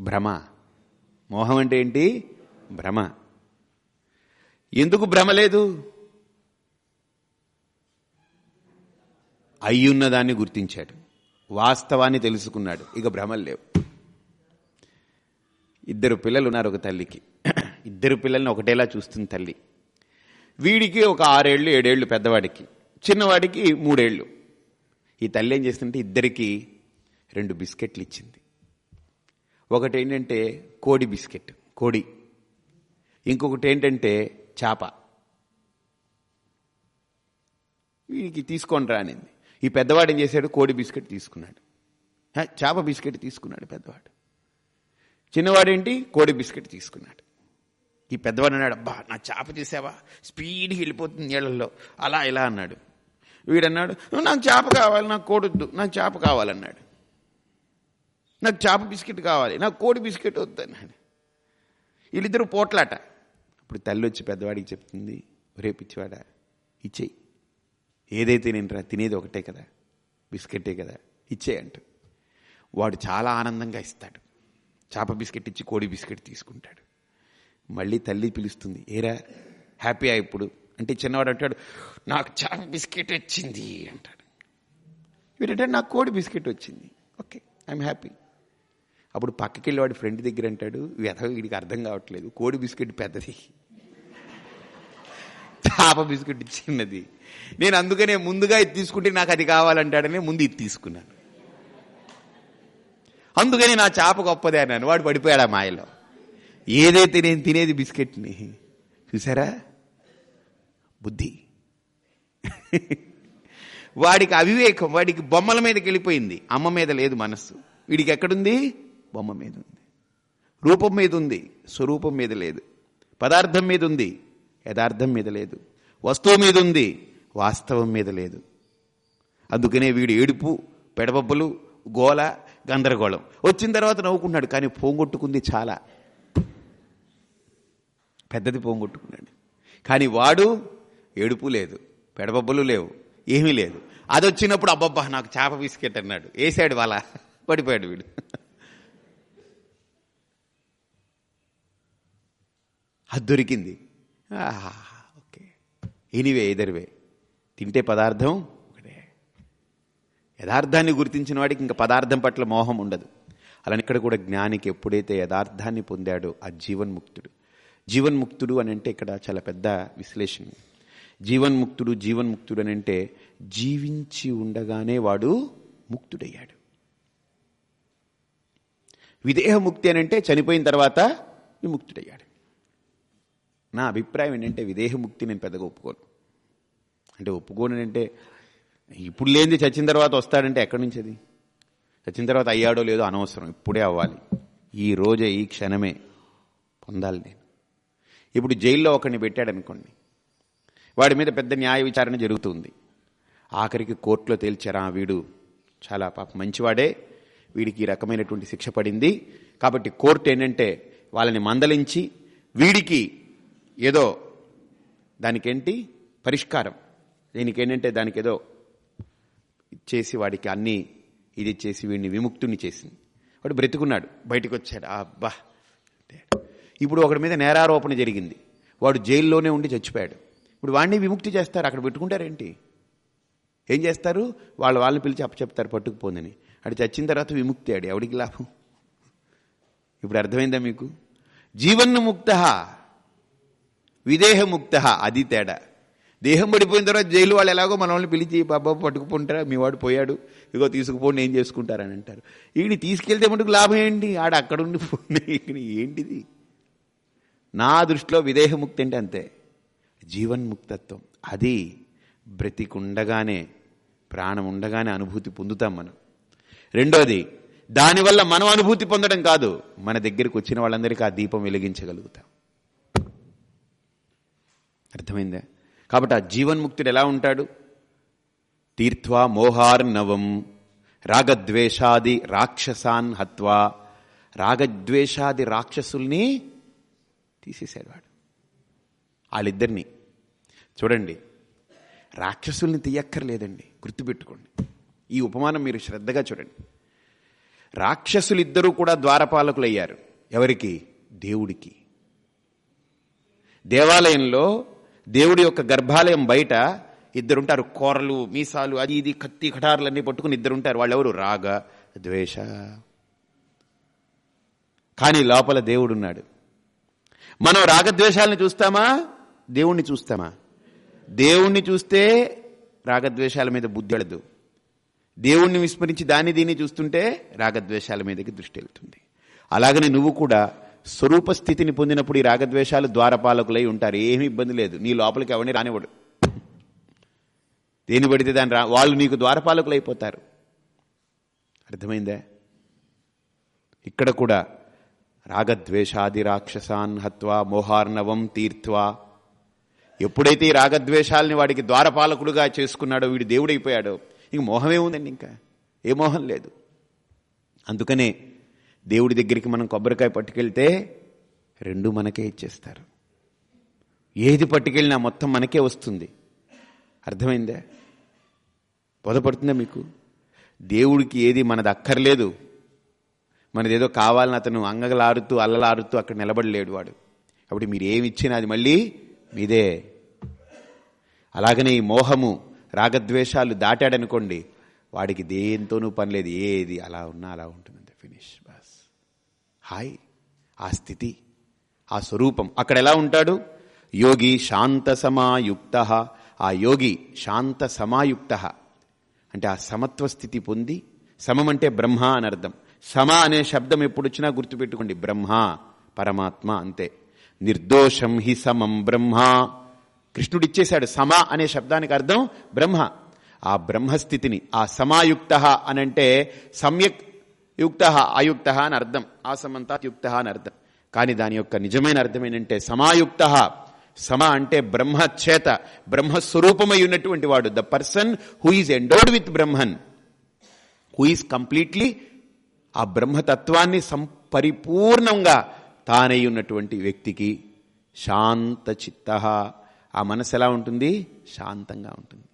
భ్రమ. మోహం అంటే ఏంటి? భ్రమ. ఎందుకు భ్రమ లేదు? అయ్యున్న దాన్ని గుర్తించాడు. వాస్తవాన్ని తెలుసుకున్నాడు. ఇక భ్రమలు లేవు. ఇద్దరు పిల్లలు ఉన్నారు ఒక తల్లికి. ఇద్దరు పిల్లల్ని ఒకటేలా చూస్తుంది తల్లి. వీడికి ఒక ఆరేళ్ళు ఏడేళ్ళు పెద్దవాడికి. చిన్నవాడికి మూడేళ్ళు. ఈ తల్లి ఏం చేస్తుంటే ఇద్దరికి రెండు బిస్కెట్లు ఇచ్చింది. ఒకటి ఏంటంటే కోడి బిస్కెట్ కోడి. ఇంకొకటి ఏంటంటే చేప. వీడికి తీసుకొని రానింది. ఈ పెద్దవాడు ఏం చేశాడు? కోడి బిస్కెట్ తీసుకున్నాడు. చేప బిస్కెట్ తీసుకున్నాడు పెద్దవాడు. చిన్నవాడేంటి? కోడి బిస్కెట్ తీసుకున్నాడు. ఈ పెద్దవాడు అన్నాడు అబ్బా నా చేప చేసావా స్పీడ్కి వెళ్ళిపోతుంది నీళ్ళల్లో. అలా ఇలా అన్నాడు. వీడన్నాడు నాకు చేప కావాలి నాకు కోడొద్దు నాకు చేప కావాలన్నాడు. నాకు చేప బిస్కెట్ కావాలి నాకు కోడి బిస్కెట్ వద్దు అన్నాడు. వీళ్ళిద్దరూ పోట్లాట. ఇప్పుడు తల్లి వచ్చి పెద్దవాడికి చెప్తుంది రేపు పిచ్చివాడా ఇచ్చేయి. ఏదైతే నేను రా తినేది ఒకటే కదా బిస్కెటే కదా ఇచ్చేయి అంటూ. వాడు చాలా ఆనందంగా ఇస్తాడు. చేప బిస్కెట్ ఇచ్చి కోడి బిస్కెట్ తీసుకుంటాడు. మళ్ళీ తల్లి పిలుస్తుంది. ఏరా హ్యాపీయా ఇప్పుడు? అంటే చిన్నవాడు అంటాడు నాకు చేప బిస్కెట్ వచ్చింది అంటాడు. వీడంటే నాకు కోడి బిస్కెట్ వచ్చింది. Okay I'm happy. అప్పుడు పక్కకి వెళ్ళేవాడి ఫ్రెండ్ దగ్గర అంటాడు వ్యధ వీడికి అర్థం కావట్లేదు. కోడి బిస్కెట్ పెద్దది. చాప బిస్కెట్ చిన్నది. నేను అందుకనే ముందుగా ఇది తీసుకుంటే నాకు అది కావాలంటాడనే ముందు ఇది తీసుకున్నాను. అందుకని నా చేప గొప్పదే అన్నాను. వాడు పడిపోయాడు ఆ మాయలో. ఏదైతే నేను తినేది బిస్కెట్ని చూసారా? బుద్ధి. వాడికి అవివేకం వాడికి బొమ్మల మీదకి వెళ్ళిపోయింది. అమ్మ మీద లేదు మనస్సు. వీడికి ఎక్కడుంది? బొమ్మ మీద ఉంది. రూపం మీద ఉంది. స్వరూపం మీద లేదు. పదార్థం మీద ఉంది. యథార్థం మీద లేదు. వస్తువు మీద ఉంది. వాస్తవం మీద లేదు. అందుకనే వీడు ఏడుపు పెడబబ్బులు గోల గందరగోళం. వచ్చిన తర్వాత నవ్వుకున్నాడు కానీ పోంగొట్టుకుంది చాలా. పెద్దది పోంగొట్టుకున్నాడు. కానీ వాడు ఏడుపు లేదు పెడబొబ్బలు లేవు ఏమీ లేదు. అది వచ్చినప్పుడు అబ్బబ్బా నాకు చేప బిస్కెట్ అన్నాడు. వేసాడు వాళ్ళ పడిపోయాడు వీడు. అది దొరికింది. ఆహా, ఓకే. ఎనివే ఎదరివే తింటే పదార్థం ఒకటే. యథార్థాన్ని గుర్తించిన వాడికి ఇంకా పదార్థం పట్ల మోహం ఉండదు. అలానే ఇక్కడ కూడా జ్ఞానికి ఎప్పుడైతే యథార్థాన్ని పొందాడో ఆ జీవన్ముక్తుడు. జీవన్ముక్తుడు అని అంటే ఇక్కడ చాలా పెద్ద విశ్లేషణ. జీవన్ముక్తుడు జీవన్ముక్తుడు అని అంటే జీవించి ఉండగానే వాడు ముక్తుడయ్యాడు. విదేహముక్తి అని అంటే చనిపోయిన తర్వాత విముక్తుడయ్యాడు నా అభిప్రాయం ఏంటంటే విదేహముక్తి నేను పెద్దగా ఒప్పుకోను. అంటే ఒప్పుకోను అంటే ఇప్పుడు లేనిది చచ్చిన తర్వాత వస్తాడంటే ఎక్కడి నుంచి అది? చచ్చిన తర్వాత అయ్యాడో లేదో అనవసరం ఇప్పుడే అవ్వాలి. ఈ రోజే ఈ క్షణమే పొందాలి నేను. ఇప్పుడు జైల్లో ఒకరిని పెట్టాడనుకోండి. వాడి మీద పెద్ద న్యాయ విచారణ జరుగుతుంది. ఆఖరికి కోర్టులో తేల్చారా వీడు? చాలా పాప మంచివాడే. వీడికి ఈ రకమైనటువంటి శిక్ష పడింది. కాబట్టి కోర్టు ఏంటంటే వాళ్ళని మందలించి వీడికి ఏదో దానికేంటి? పరిష్కారం. దీనికి ఏంటంటే దానికి ఏదో చేసి వాడికి అన్నీ ఇది చేసి వీడిని విముక్తుని చేసింది. వాడు బ్రతుకున్నాడు. బయటకు వచ్చాడు అబ్బా! ఇప్పుడు ఒకడి మీద నేరారోపణ జరిగింది. వాడు జైల్లోనే ఉండి చచ్చిపోయాడు. ఇప్పుడు వాడిని విముక్తి చేస్తారు. అక్కడ పెట్టుకుంటారేంటి? ఏం చేస్తారు? వాళ్ళు వాళ్ళని పిలిచి అప్పచెప్తారు పట్టుకుపోందని. అటు చచ్చిన తర్వాత విముక్తి ఆడు. ఎవడికి లాభం? ఇప్పుడు అర్థమైందా మీకు? జీవన్ముక్త విదేహముక్త అది తేడా. దేహం పడిపోయిన తర్వాత జైలు వాళ్ళు ఎలాగో మనల్ని పిలిచి బాబా పట్టుకుపోంటారా మీ వాడు పోయాడు. ఇగో తీసుకుపోండి ఏం చేసుకుంటారని అంటారు. ఈయన తీసుకెళ్తే మటుకు లాభం ఏంటి? ఆడ అక్కడ ఉండి ఇక్కడ ఏంటిది? నా దృష్టిలో విదేహముక్తి అంటే అంతే. జీవన్ముక్తత్వం. అది బ్రతికుండగానే ప్రాణం ఉండగానే అనుభూతి పొందుతాం మనం. రెండోది దానివల్ల మనం అనుభూతి పొందడం కాదు మన దగ్గరికి వచ్చిన వాళ్ళందరికీ ఆ దీపం వెలిగించగలుగుతాం. అర్థమైందా? కాబట్టి ఆ జీవన్ముక్తుడు ఎలా ఉంటాడు? తీర్థ్వా మోహార్ణవం రాగద్వేషాది రాక్షసాన్ హత్వా. రాగద్వేషాది రాక్షసుల్ని తీసేశాడు వాడు. వాళ్ళిద్దరిని. చూడండి రాక్షసుల్ని తీయక్కర్లేదండి గుర్తుపెట్టుకోండి. ఈ ఉపమానం మీరు శ్రద్ధగా చూడండి. రాక్షసులిద్దరూ కూడా ద్వారపాలకులయ్యారు. ఎవరికి? దేవుడికి. దేవాలయంలో దేవుడి యొక్క గర్భాలయం బయట ఇద్దరుంటారు. కూరలు మీసాలు అది ఇది కత్తి కటారులన్నీ పట్టుకుని ఇద్దరుంటారు. వాళ్ళెవరు? రాగ ద్వేష. కానీ లోపల దేవుడున్నాడు. మనం రాగద్వేషాలను చూస్తామా? దేవుణ్ణి చూస్తామా? దేవుణ్ణి చూస్తే రాగద్వేషాల మీద బుద్ధి వెళదు దేవుణ్ణి విస్మరించి దాన్ని దీన్ని చూస్తుంటే రాగద్వేషాల మీదకి దృష్టి వెళ్తుంది. అలాగనే నువ్వు కూడా స్వరూప స్థితిని పొందినప్పుడు ఈ రాగద్వేషాలు ద్వారపాలకులై ఉంటారు. ఏమీ ఇబ్బంది లేదు. నీ లోపలికి అవన్నీ రానివ్వడు. దేని పడితే దాని రా వాళ్ళు నీకు ద్వారపాలకులైపోతారు. అర్థమైందా? ఇక్కడ కూడా రాగద్వేషాది రాక్షసాన్ హత్వా మోహార్ణవం తీర్థ్వా. ఎప్పుడైతే ఈ రాగద్వేషాలని వాడికి ద్వారపాలకుడుగా చేసుకున్నాడో వీడు దేవుడైపోయాడో ఇంక మోహమే ఉందండి ఇంకా. ఏ మోహం లేదు. అందుకనే దేవుడి దగ్గరికి మనం కొబ్బరికాయ పట్టుకెళ్తే రెండు మనకే ఇచ్చేస్తారు. ఏది పట్టుకెళ్ళినా మొత్తం మనకే వస్తుంది. అర్థమైందా? బోధపడుతుందా మీకు? దేవుడికి ఏది మనది అక్కర్లేదు. మనదేదో కావాలని అతను అంగలారుతూ అల్లలాడుతూ అక్కడ నిలబడలేడు వాడు. కాబట్టి మీరు ఏమిచ్చినా అది మళ్ళీ మీదే. అలాగనే ఈ మోహము రాగద్వేషాలు దాటాడనుకోండి వాడికి దేంతోనూ పని లేదు. ఏది అలా ఉన్నా అలా ఉంటుంది ఫినిష్ బస్. హాయ్. ఆ స్థితి ఆ స్వరూపం. అక్కడ ఎలా ఉంటాడు? యోగి శాంత సమాయుక్త. ఆ యోగి శాంత సమాయుక్త. అంటే ఆ సమత్వ స్థితి పొంది సమం అంటే బ్రహ్మ అని అర్థం. సమ అనే శబ్దం ఎప్పుడు వచ్చినా గుర్తుపెట్టుకోండి. బ్రహ్మ పరమాత్మ అంతే. నిర్దోషం హి సమం బ్రహ్మ. కృష్ణుడు ఇచ్చేశాడు సమ అనే శబ్దానికి అర్థం బ్రహ్మ. ఆ బ్రహ్మస్థితిని ఆ సమాయుక్త అనంటే సమ్యక్ యుక్త అయుక్త అని అర్థం. ఆసమంతా యుక్త అని అర్థం. కానీ దాని యొక్క నిజమైన అర్థం ఏంటంటే సమాయుక్త. సమ అంటే బ్రహ్మ చేత బ్రహ్మస్వరూపమై ఉన్నటువంటి వాడు. The person who is endowed with Brahman. Who is completely ఆ బ్రహ్మతత్వాన్ని సంపరిపూర్ణంగా తానై ఉన్నటువంటి వ్యక్తికి శాంత చిత్త. ఆ మనసు ఎలా ఉంటుంది? శాంతంగా ఉంటుంది.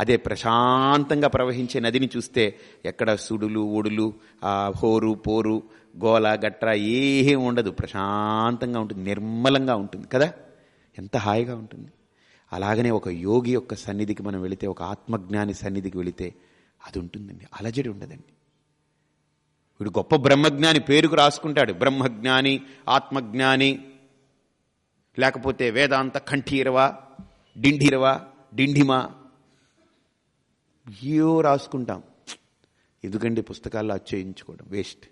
అదే ప్రశాంతంగా ప్రవహించే నదిని చూస్తే ఎక్కడ సుడులు ఒడులు ఆ హోరు పోరు గోల గట్ర ఏం ఉండదు. ప్రశాంతంగా ఉంటుంది. నిర్మలంగా ఉంటుంది కదా? ఎంత హాయిగా ఉంటుంది. అలాగనే ఒక యోగి యొక్క సన్నిధికి మనం వెళితే ఒక ఆత్మజ్ఞాని సన్నిధికి వెళితే అది ఉంటుందండి. అలజడి ఉండదండి. వీడు గొప్ప బ్రహ్మజ్ఞాని పేరుకు రాసుకుంటాడు. బ్రహ్మజ్ఞాని ఆత్మజ్ఞాని లేకపోతే వేదాంత కంఠీరవా డిండిరవా డిండిమా ఏవో రాసుకుంటాం. ఎందుకండి పుస్తకాల్లో అచ్చయించుకోవడం? వేస్ట్.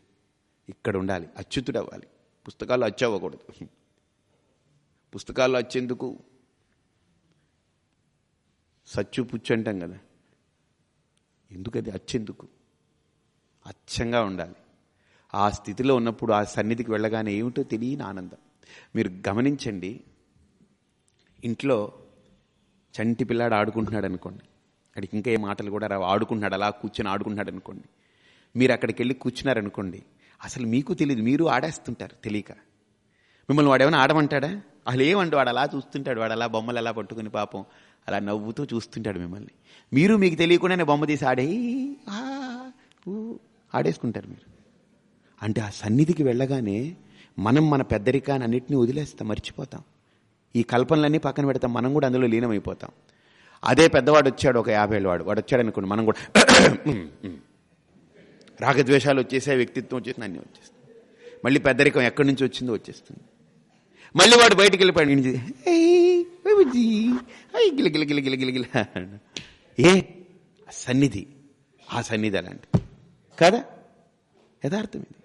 ఇక్కడ ఉండాలి. అచ్యుతుడు అవ్వాలి పుస్తకాల్లో అచ్చు అవ్వకూడదు పుస్తకాల్లో అచ్చేందుకు సచ్చు పుచ్చు అంటాం కదా. ఎందుకది అచ్చేందుకు అచ్చెందుకు? అచ్చంగా ఉండాలి. ఆ స్థితిలో ఉన్నప్పుడు ఆ సన్నిధికి వెళ్ళగానే ఏమిటో తెలియని ఆనందం. మీరు గమనించండి ఇంట్లో చంటి పిల్లాడు ఆడుకుంటున్నాడు అనుకోండి అక్కడికి ఇంకా ఏ మాటలు కూడా రావు ఆడుకుంటున్నాడు అలా కూర్చొని ఆడుకుంటున్నాడు అనుకోండి. మీరు అక్కడికి వెళ్ళి కూర్చున్నారనుకోండి అసలు మీకు తెలియదు మీరు ఆడేస్తుంటారు తెలియక. మిమ్మల్ని వాడు ఏమైనా ఆడమంటాడా? అసలు ఏమండి వాడు అలా చూస్తుంటాడు వాడు అలా బొమ్మలు అలా పట్టుకుని పాపం అలా నవ్వుతూ చూస్తుంటాడు మిమ్మల్ని. మీరు మీకు తెలియకుండానే బొమ్మ తీసి ఆడే ఆడేసుకుంటారు మీరు అంటే ఆ సన్నిధికి వెళ్ళగానే మనం మన పెద్దరికాన్ని అన్నింటినీ వదిలేస్తాం మర్చిపోతాం ఈ కల్పనలన్నీ పక్కన పెడతాం మనం కూడా అందులో లీనమైపోతాం అదే పెద్దవాడు వచ్చాడు ఒక యాభై ఏళ్ళ వాడు వాడు వచ్చాడు అనుకోండి మనం కూడా రాగద్వేషాలు వచ్చేసే వ్యక్తిత్వం వచ్చేసింది అన్నీ వచ్చేస్తుంది మళ్ళీ పెద్దరికం ఎక్కడి నుంచి వచ్చిందో వచ్చేస్తుంది మళ్ళీ వాడు బయటికి వెళ్ళిపోయాడు గిల గిల గిల గిల గిల ఏ ఆ సన్నిధి ఆ సన్నిధి అలాంటి కదా? యథార్థం ఇది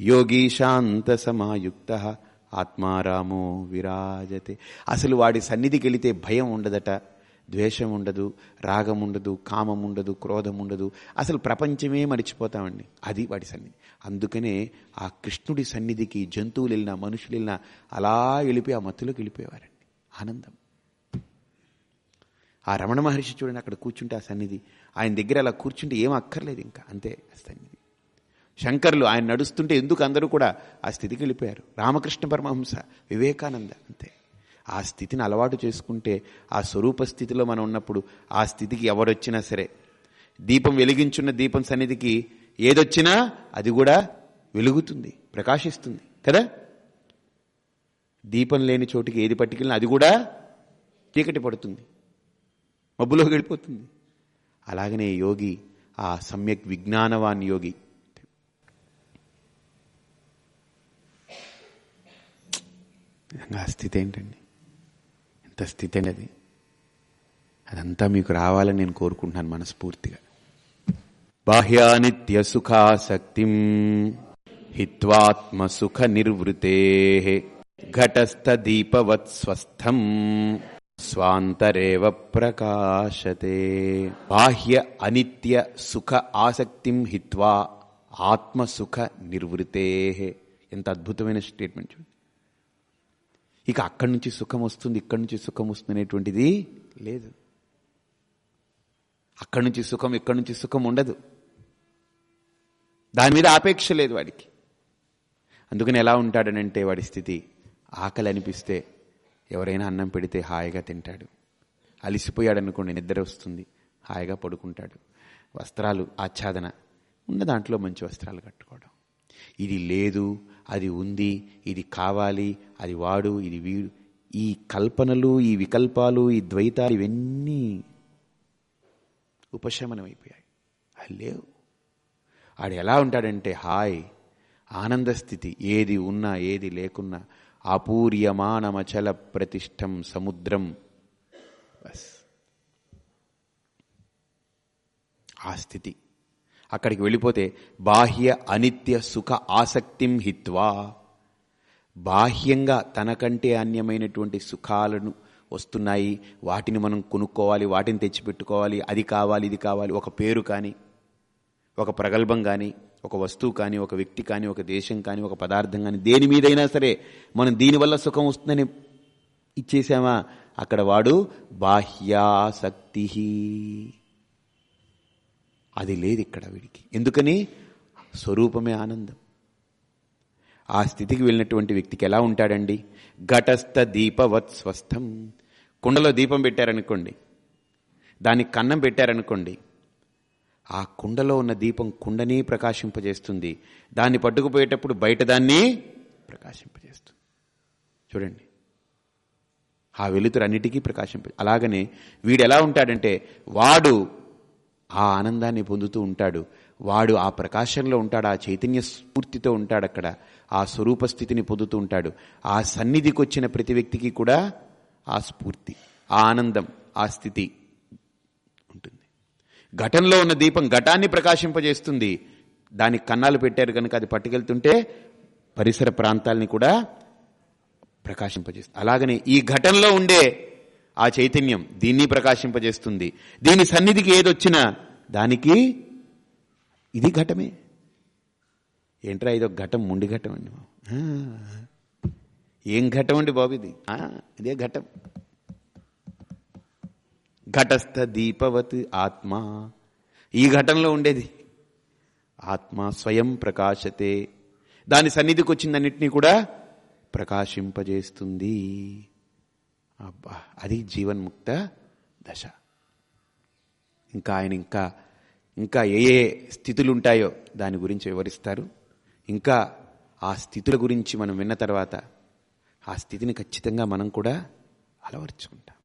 యోగి శాంత సమాయుక్త ఆత్మారామో విరాజతే. అసలు వాడి సన్నిధికి వెళితే భయం ఉండదట ద్వేషం ఉండదు రాగం ఉండదు కామం ఉండదు క్రోధం ఉండదు. అసలు ప్రపంచమే మరిచిపోతామండి. అది వాడి సన్నిధి. అందుకనే ఆ కృష్ణుడి సన్నిధికి జంతువులు వెళ్ళినా మనుషులు వెళ్ళినా అలా వెళ్ళిపోయి ఆ మత్తులోకి వెళ్ళిపోయేవారండి. ఆనందం. ఆ రమణ మహర్షి చూడండి అక్కడ కూర్చుంటే ఆ సన్నిధి. ఆయన దగ్గర అలా కూర్చుంటే ఏం అక్కర్లేదు ఇంకా. అంతే ఆ శంకర్లు ఆయన నడుస్తుంటే ఎందుకు అందరూ కూడా ఆ స్థితికి వెళ్ళిపోయారు? రామకృష్ణ పరమహంస వివేకానంద అంతే. ఆ స్థితిని అలవాటు చేసుకుంటే ఆ స్వరూప స్థితిలో మనం ఉన్నప్పుడు ఆ స్థితికి ఎవరొచ్చినా సరే దీపం వెలిగించున్న దీపం సన్నిధికి ఏదొచ్చినా అది కూడా వెలుగుతుంది ప్రకాశిస్తుంది కదా? దీపం లేని చోటికి ఏది పట్టుకెళ్ళినా అది కూడా చీకటి పడుతుంది మబ్బులోకి వెళ్ళిపోతుంది. అలాగనే యోగి ఆ సమ్యక్ విజ్ఞానవాన్ యోగి. నిజంగా ఆ స్థితి ఏంటండి? ఎంత స్థితి అండి అది? అదంతా మీకు రావాలని నేను కోరుకుంటున్నాను మనస్ఫూర్తిగా. బాహ్యానిత్య సుఖాసక్తిం హిత్వాత్మ సుఖ నిర్వృతే ఘటస్థ దీపవత్ స్వస్థం స్వాంతరేవ ప్రకాశతే. బాహ్య అనిత్య సుఖ ఆసక్తిం హిత్వా ఆత్మ సుఖ నిర్వృతే. ఎంత అద్భుతమైన స్టేట్మెంట్ చూడండి ఇక అక్కడి నుంచి సుఖం వస్తుంది ఇక్కడి నుంచి సుఖం వస్తుంది అనేటువంటిది లేదు. అక్కడి నుంచి సుఖం ఇక్కడి నుంచి సుఖం ఉండదు. దాని మీద ఆపేక్ష లేదు వాడికి. అందుకని ఎలా ఉంటాడనంటే వాడి స్థితి ఆకలి అనిపిస్తే ఎవరైనా అన్నం పెడితే హాయిగా తింటాడు. అలిసిపోయాడు అనుకోండి నిద్ర వస్తుంది హాయిగా పడుకుంటాడు. వస్త్రాలు ఆచ్ఛాదన. ఉన్న దాంట్లో మంచి వస్త్రాలు కట్టుకోవడం. ఇది లేదు అది ఉంది ఇది కావాలి అది వాడు ఇది వీడు. ఈ కల్పనలు ఈ వికల్పాలు ఈ ద్వైతాలు ఇవన్నీ ఉపశమనం అయిపోయాయి అవి లేవు. ఆడు ఎలా ఉంటాడంటే హాయ్ ఆనందస్థితి ఏది ఉన్నా ఏది లేకున్నా ఆపూర్యమానమచల ప్రతిష్టం సముద్రం. బస్. ఆ స్థితి. అక్కడికి వెళ్ళిపోతే బాహ్య అనిత్య సుఖ ఆసక్తిం హిత్వా. బాహ్యంగా తనకంటే అన్యమైనటువంటి సుఖాలను వస్తున్నాయి. వాటిని మనం కొనుక్కోవాలి వాటిని తెచ్చిపెట్టుకోవాలి అది కావాలి ఇది కావాలి. ఒక పేరు కానీ ఒక ప్రగల్భం కానీ ఒక వస్తువు కానీ ఒక వ్యక్తి కానీ ఒక దేశం కానీ ఒక పదార్థం కానీ దేని మీదైనా సరే మనం దీనివల్ల సుఖం వస్తుందని ఇచ్చేసామా? అక్కడ వాడు బాహ్యాసక్తి అది లేదు ఇక్కడ వీడికి. ఎందుకని? స్వరూపమే ఆనందం. ఆ స్థితికి వెళ్ళినటువంటి వ్యక్తికి ఎలా ఉంటాడండి? ఘటస్థ దీపవత్ స్వస్థం. కుండలో దీపం పెట్టారనుకోండి. దానికి కన్నం పెట్టారనుకోండి. ఆ కుండలో ఉన్న దీపం కుండని ప్రకాశింపజేస్తుంది. దాన్ని పట్టుకుపోయేటప్పుడు బయట దాన్ని ప్రకాశింపజేస్తుంది. చూడండి. ఆ వెలుతురు అన్నిటికీ ప్రకాశింప అలాగనే వీడు ఎలా ఉంటాడంటే వాడు ఆ ఆనందాన్ని పొందుతూ ఉంటాడు. వాడు ఆ ప్రకాశంలో ఉంటాడు ఆ చైతన్య స్ఫూర్తితో ఉంటాడు అక్కడ. ఆ స్వరూప స్థితిని పొందుతూ ఉంటాడు. ఆ సన్నిధికి వచ్చిన ప్రతి వ్యక్తికి కూడా ఆ స్ఫూర్తి ఆ ఆనందం ఆ స్థితి. ఘటంలో ఉన్న దీపం ఘటాన్ని ప్రకాశింపజేస్తుంది. దానికి కన్నాలు పెట్టారు కనుక అది పట్టుకెళ్తుంటే పరిసర ప్రాంతాలని కూడా ప్రకాశింపజేస్తుంది. అలాగనే ఈ ఘటంలో ఉండే ఆ చైతన్యం దీన్ని ప్రకాశింపజేస్తుంది. దీని సన్నిధికి ఏదొచ్చినా దానికి ఇది ఘటమే. ఏంట్రా ఇదో ఘటం ముండి ఘటం అండి బాబు. ఏం ఘటం అండి బాబు ఇది? ఇదే ఘటం. ఘటస్థ దీపవత్ ఆత్మ. ఈ ఘటనలో ఉండేది. ఆత్మ స్వయం ప్రకాశతే. దాని సన్నిధికి వచ్చిందన్నిటినీ కూడా ప్రకాశింపజేస్తుంది. అబ్బా అది జీవన్ముక్త దశ. ఇంకా ఆయన ఇంకా ఇంకా ఏ ఏ స్థితులు ఉంటాయో దాని గురించి వివరిస్తారు. ఇంకా ఆ స్థితుల గురించి మనం విన్న తర్వాత ఆ స్థితిని ఖచ్చితంగా మనం కూడా అలవర్చుకుంటాం.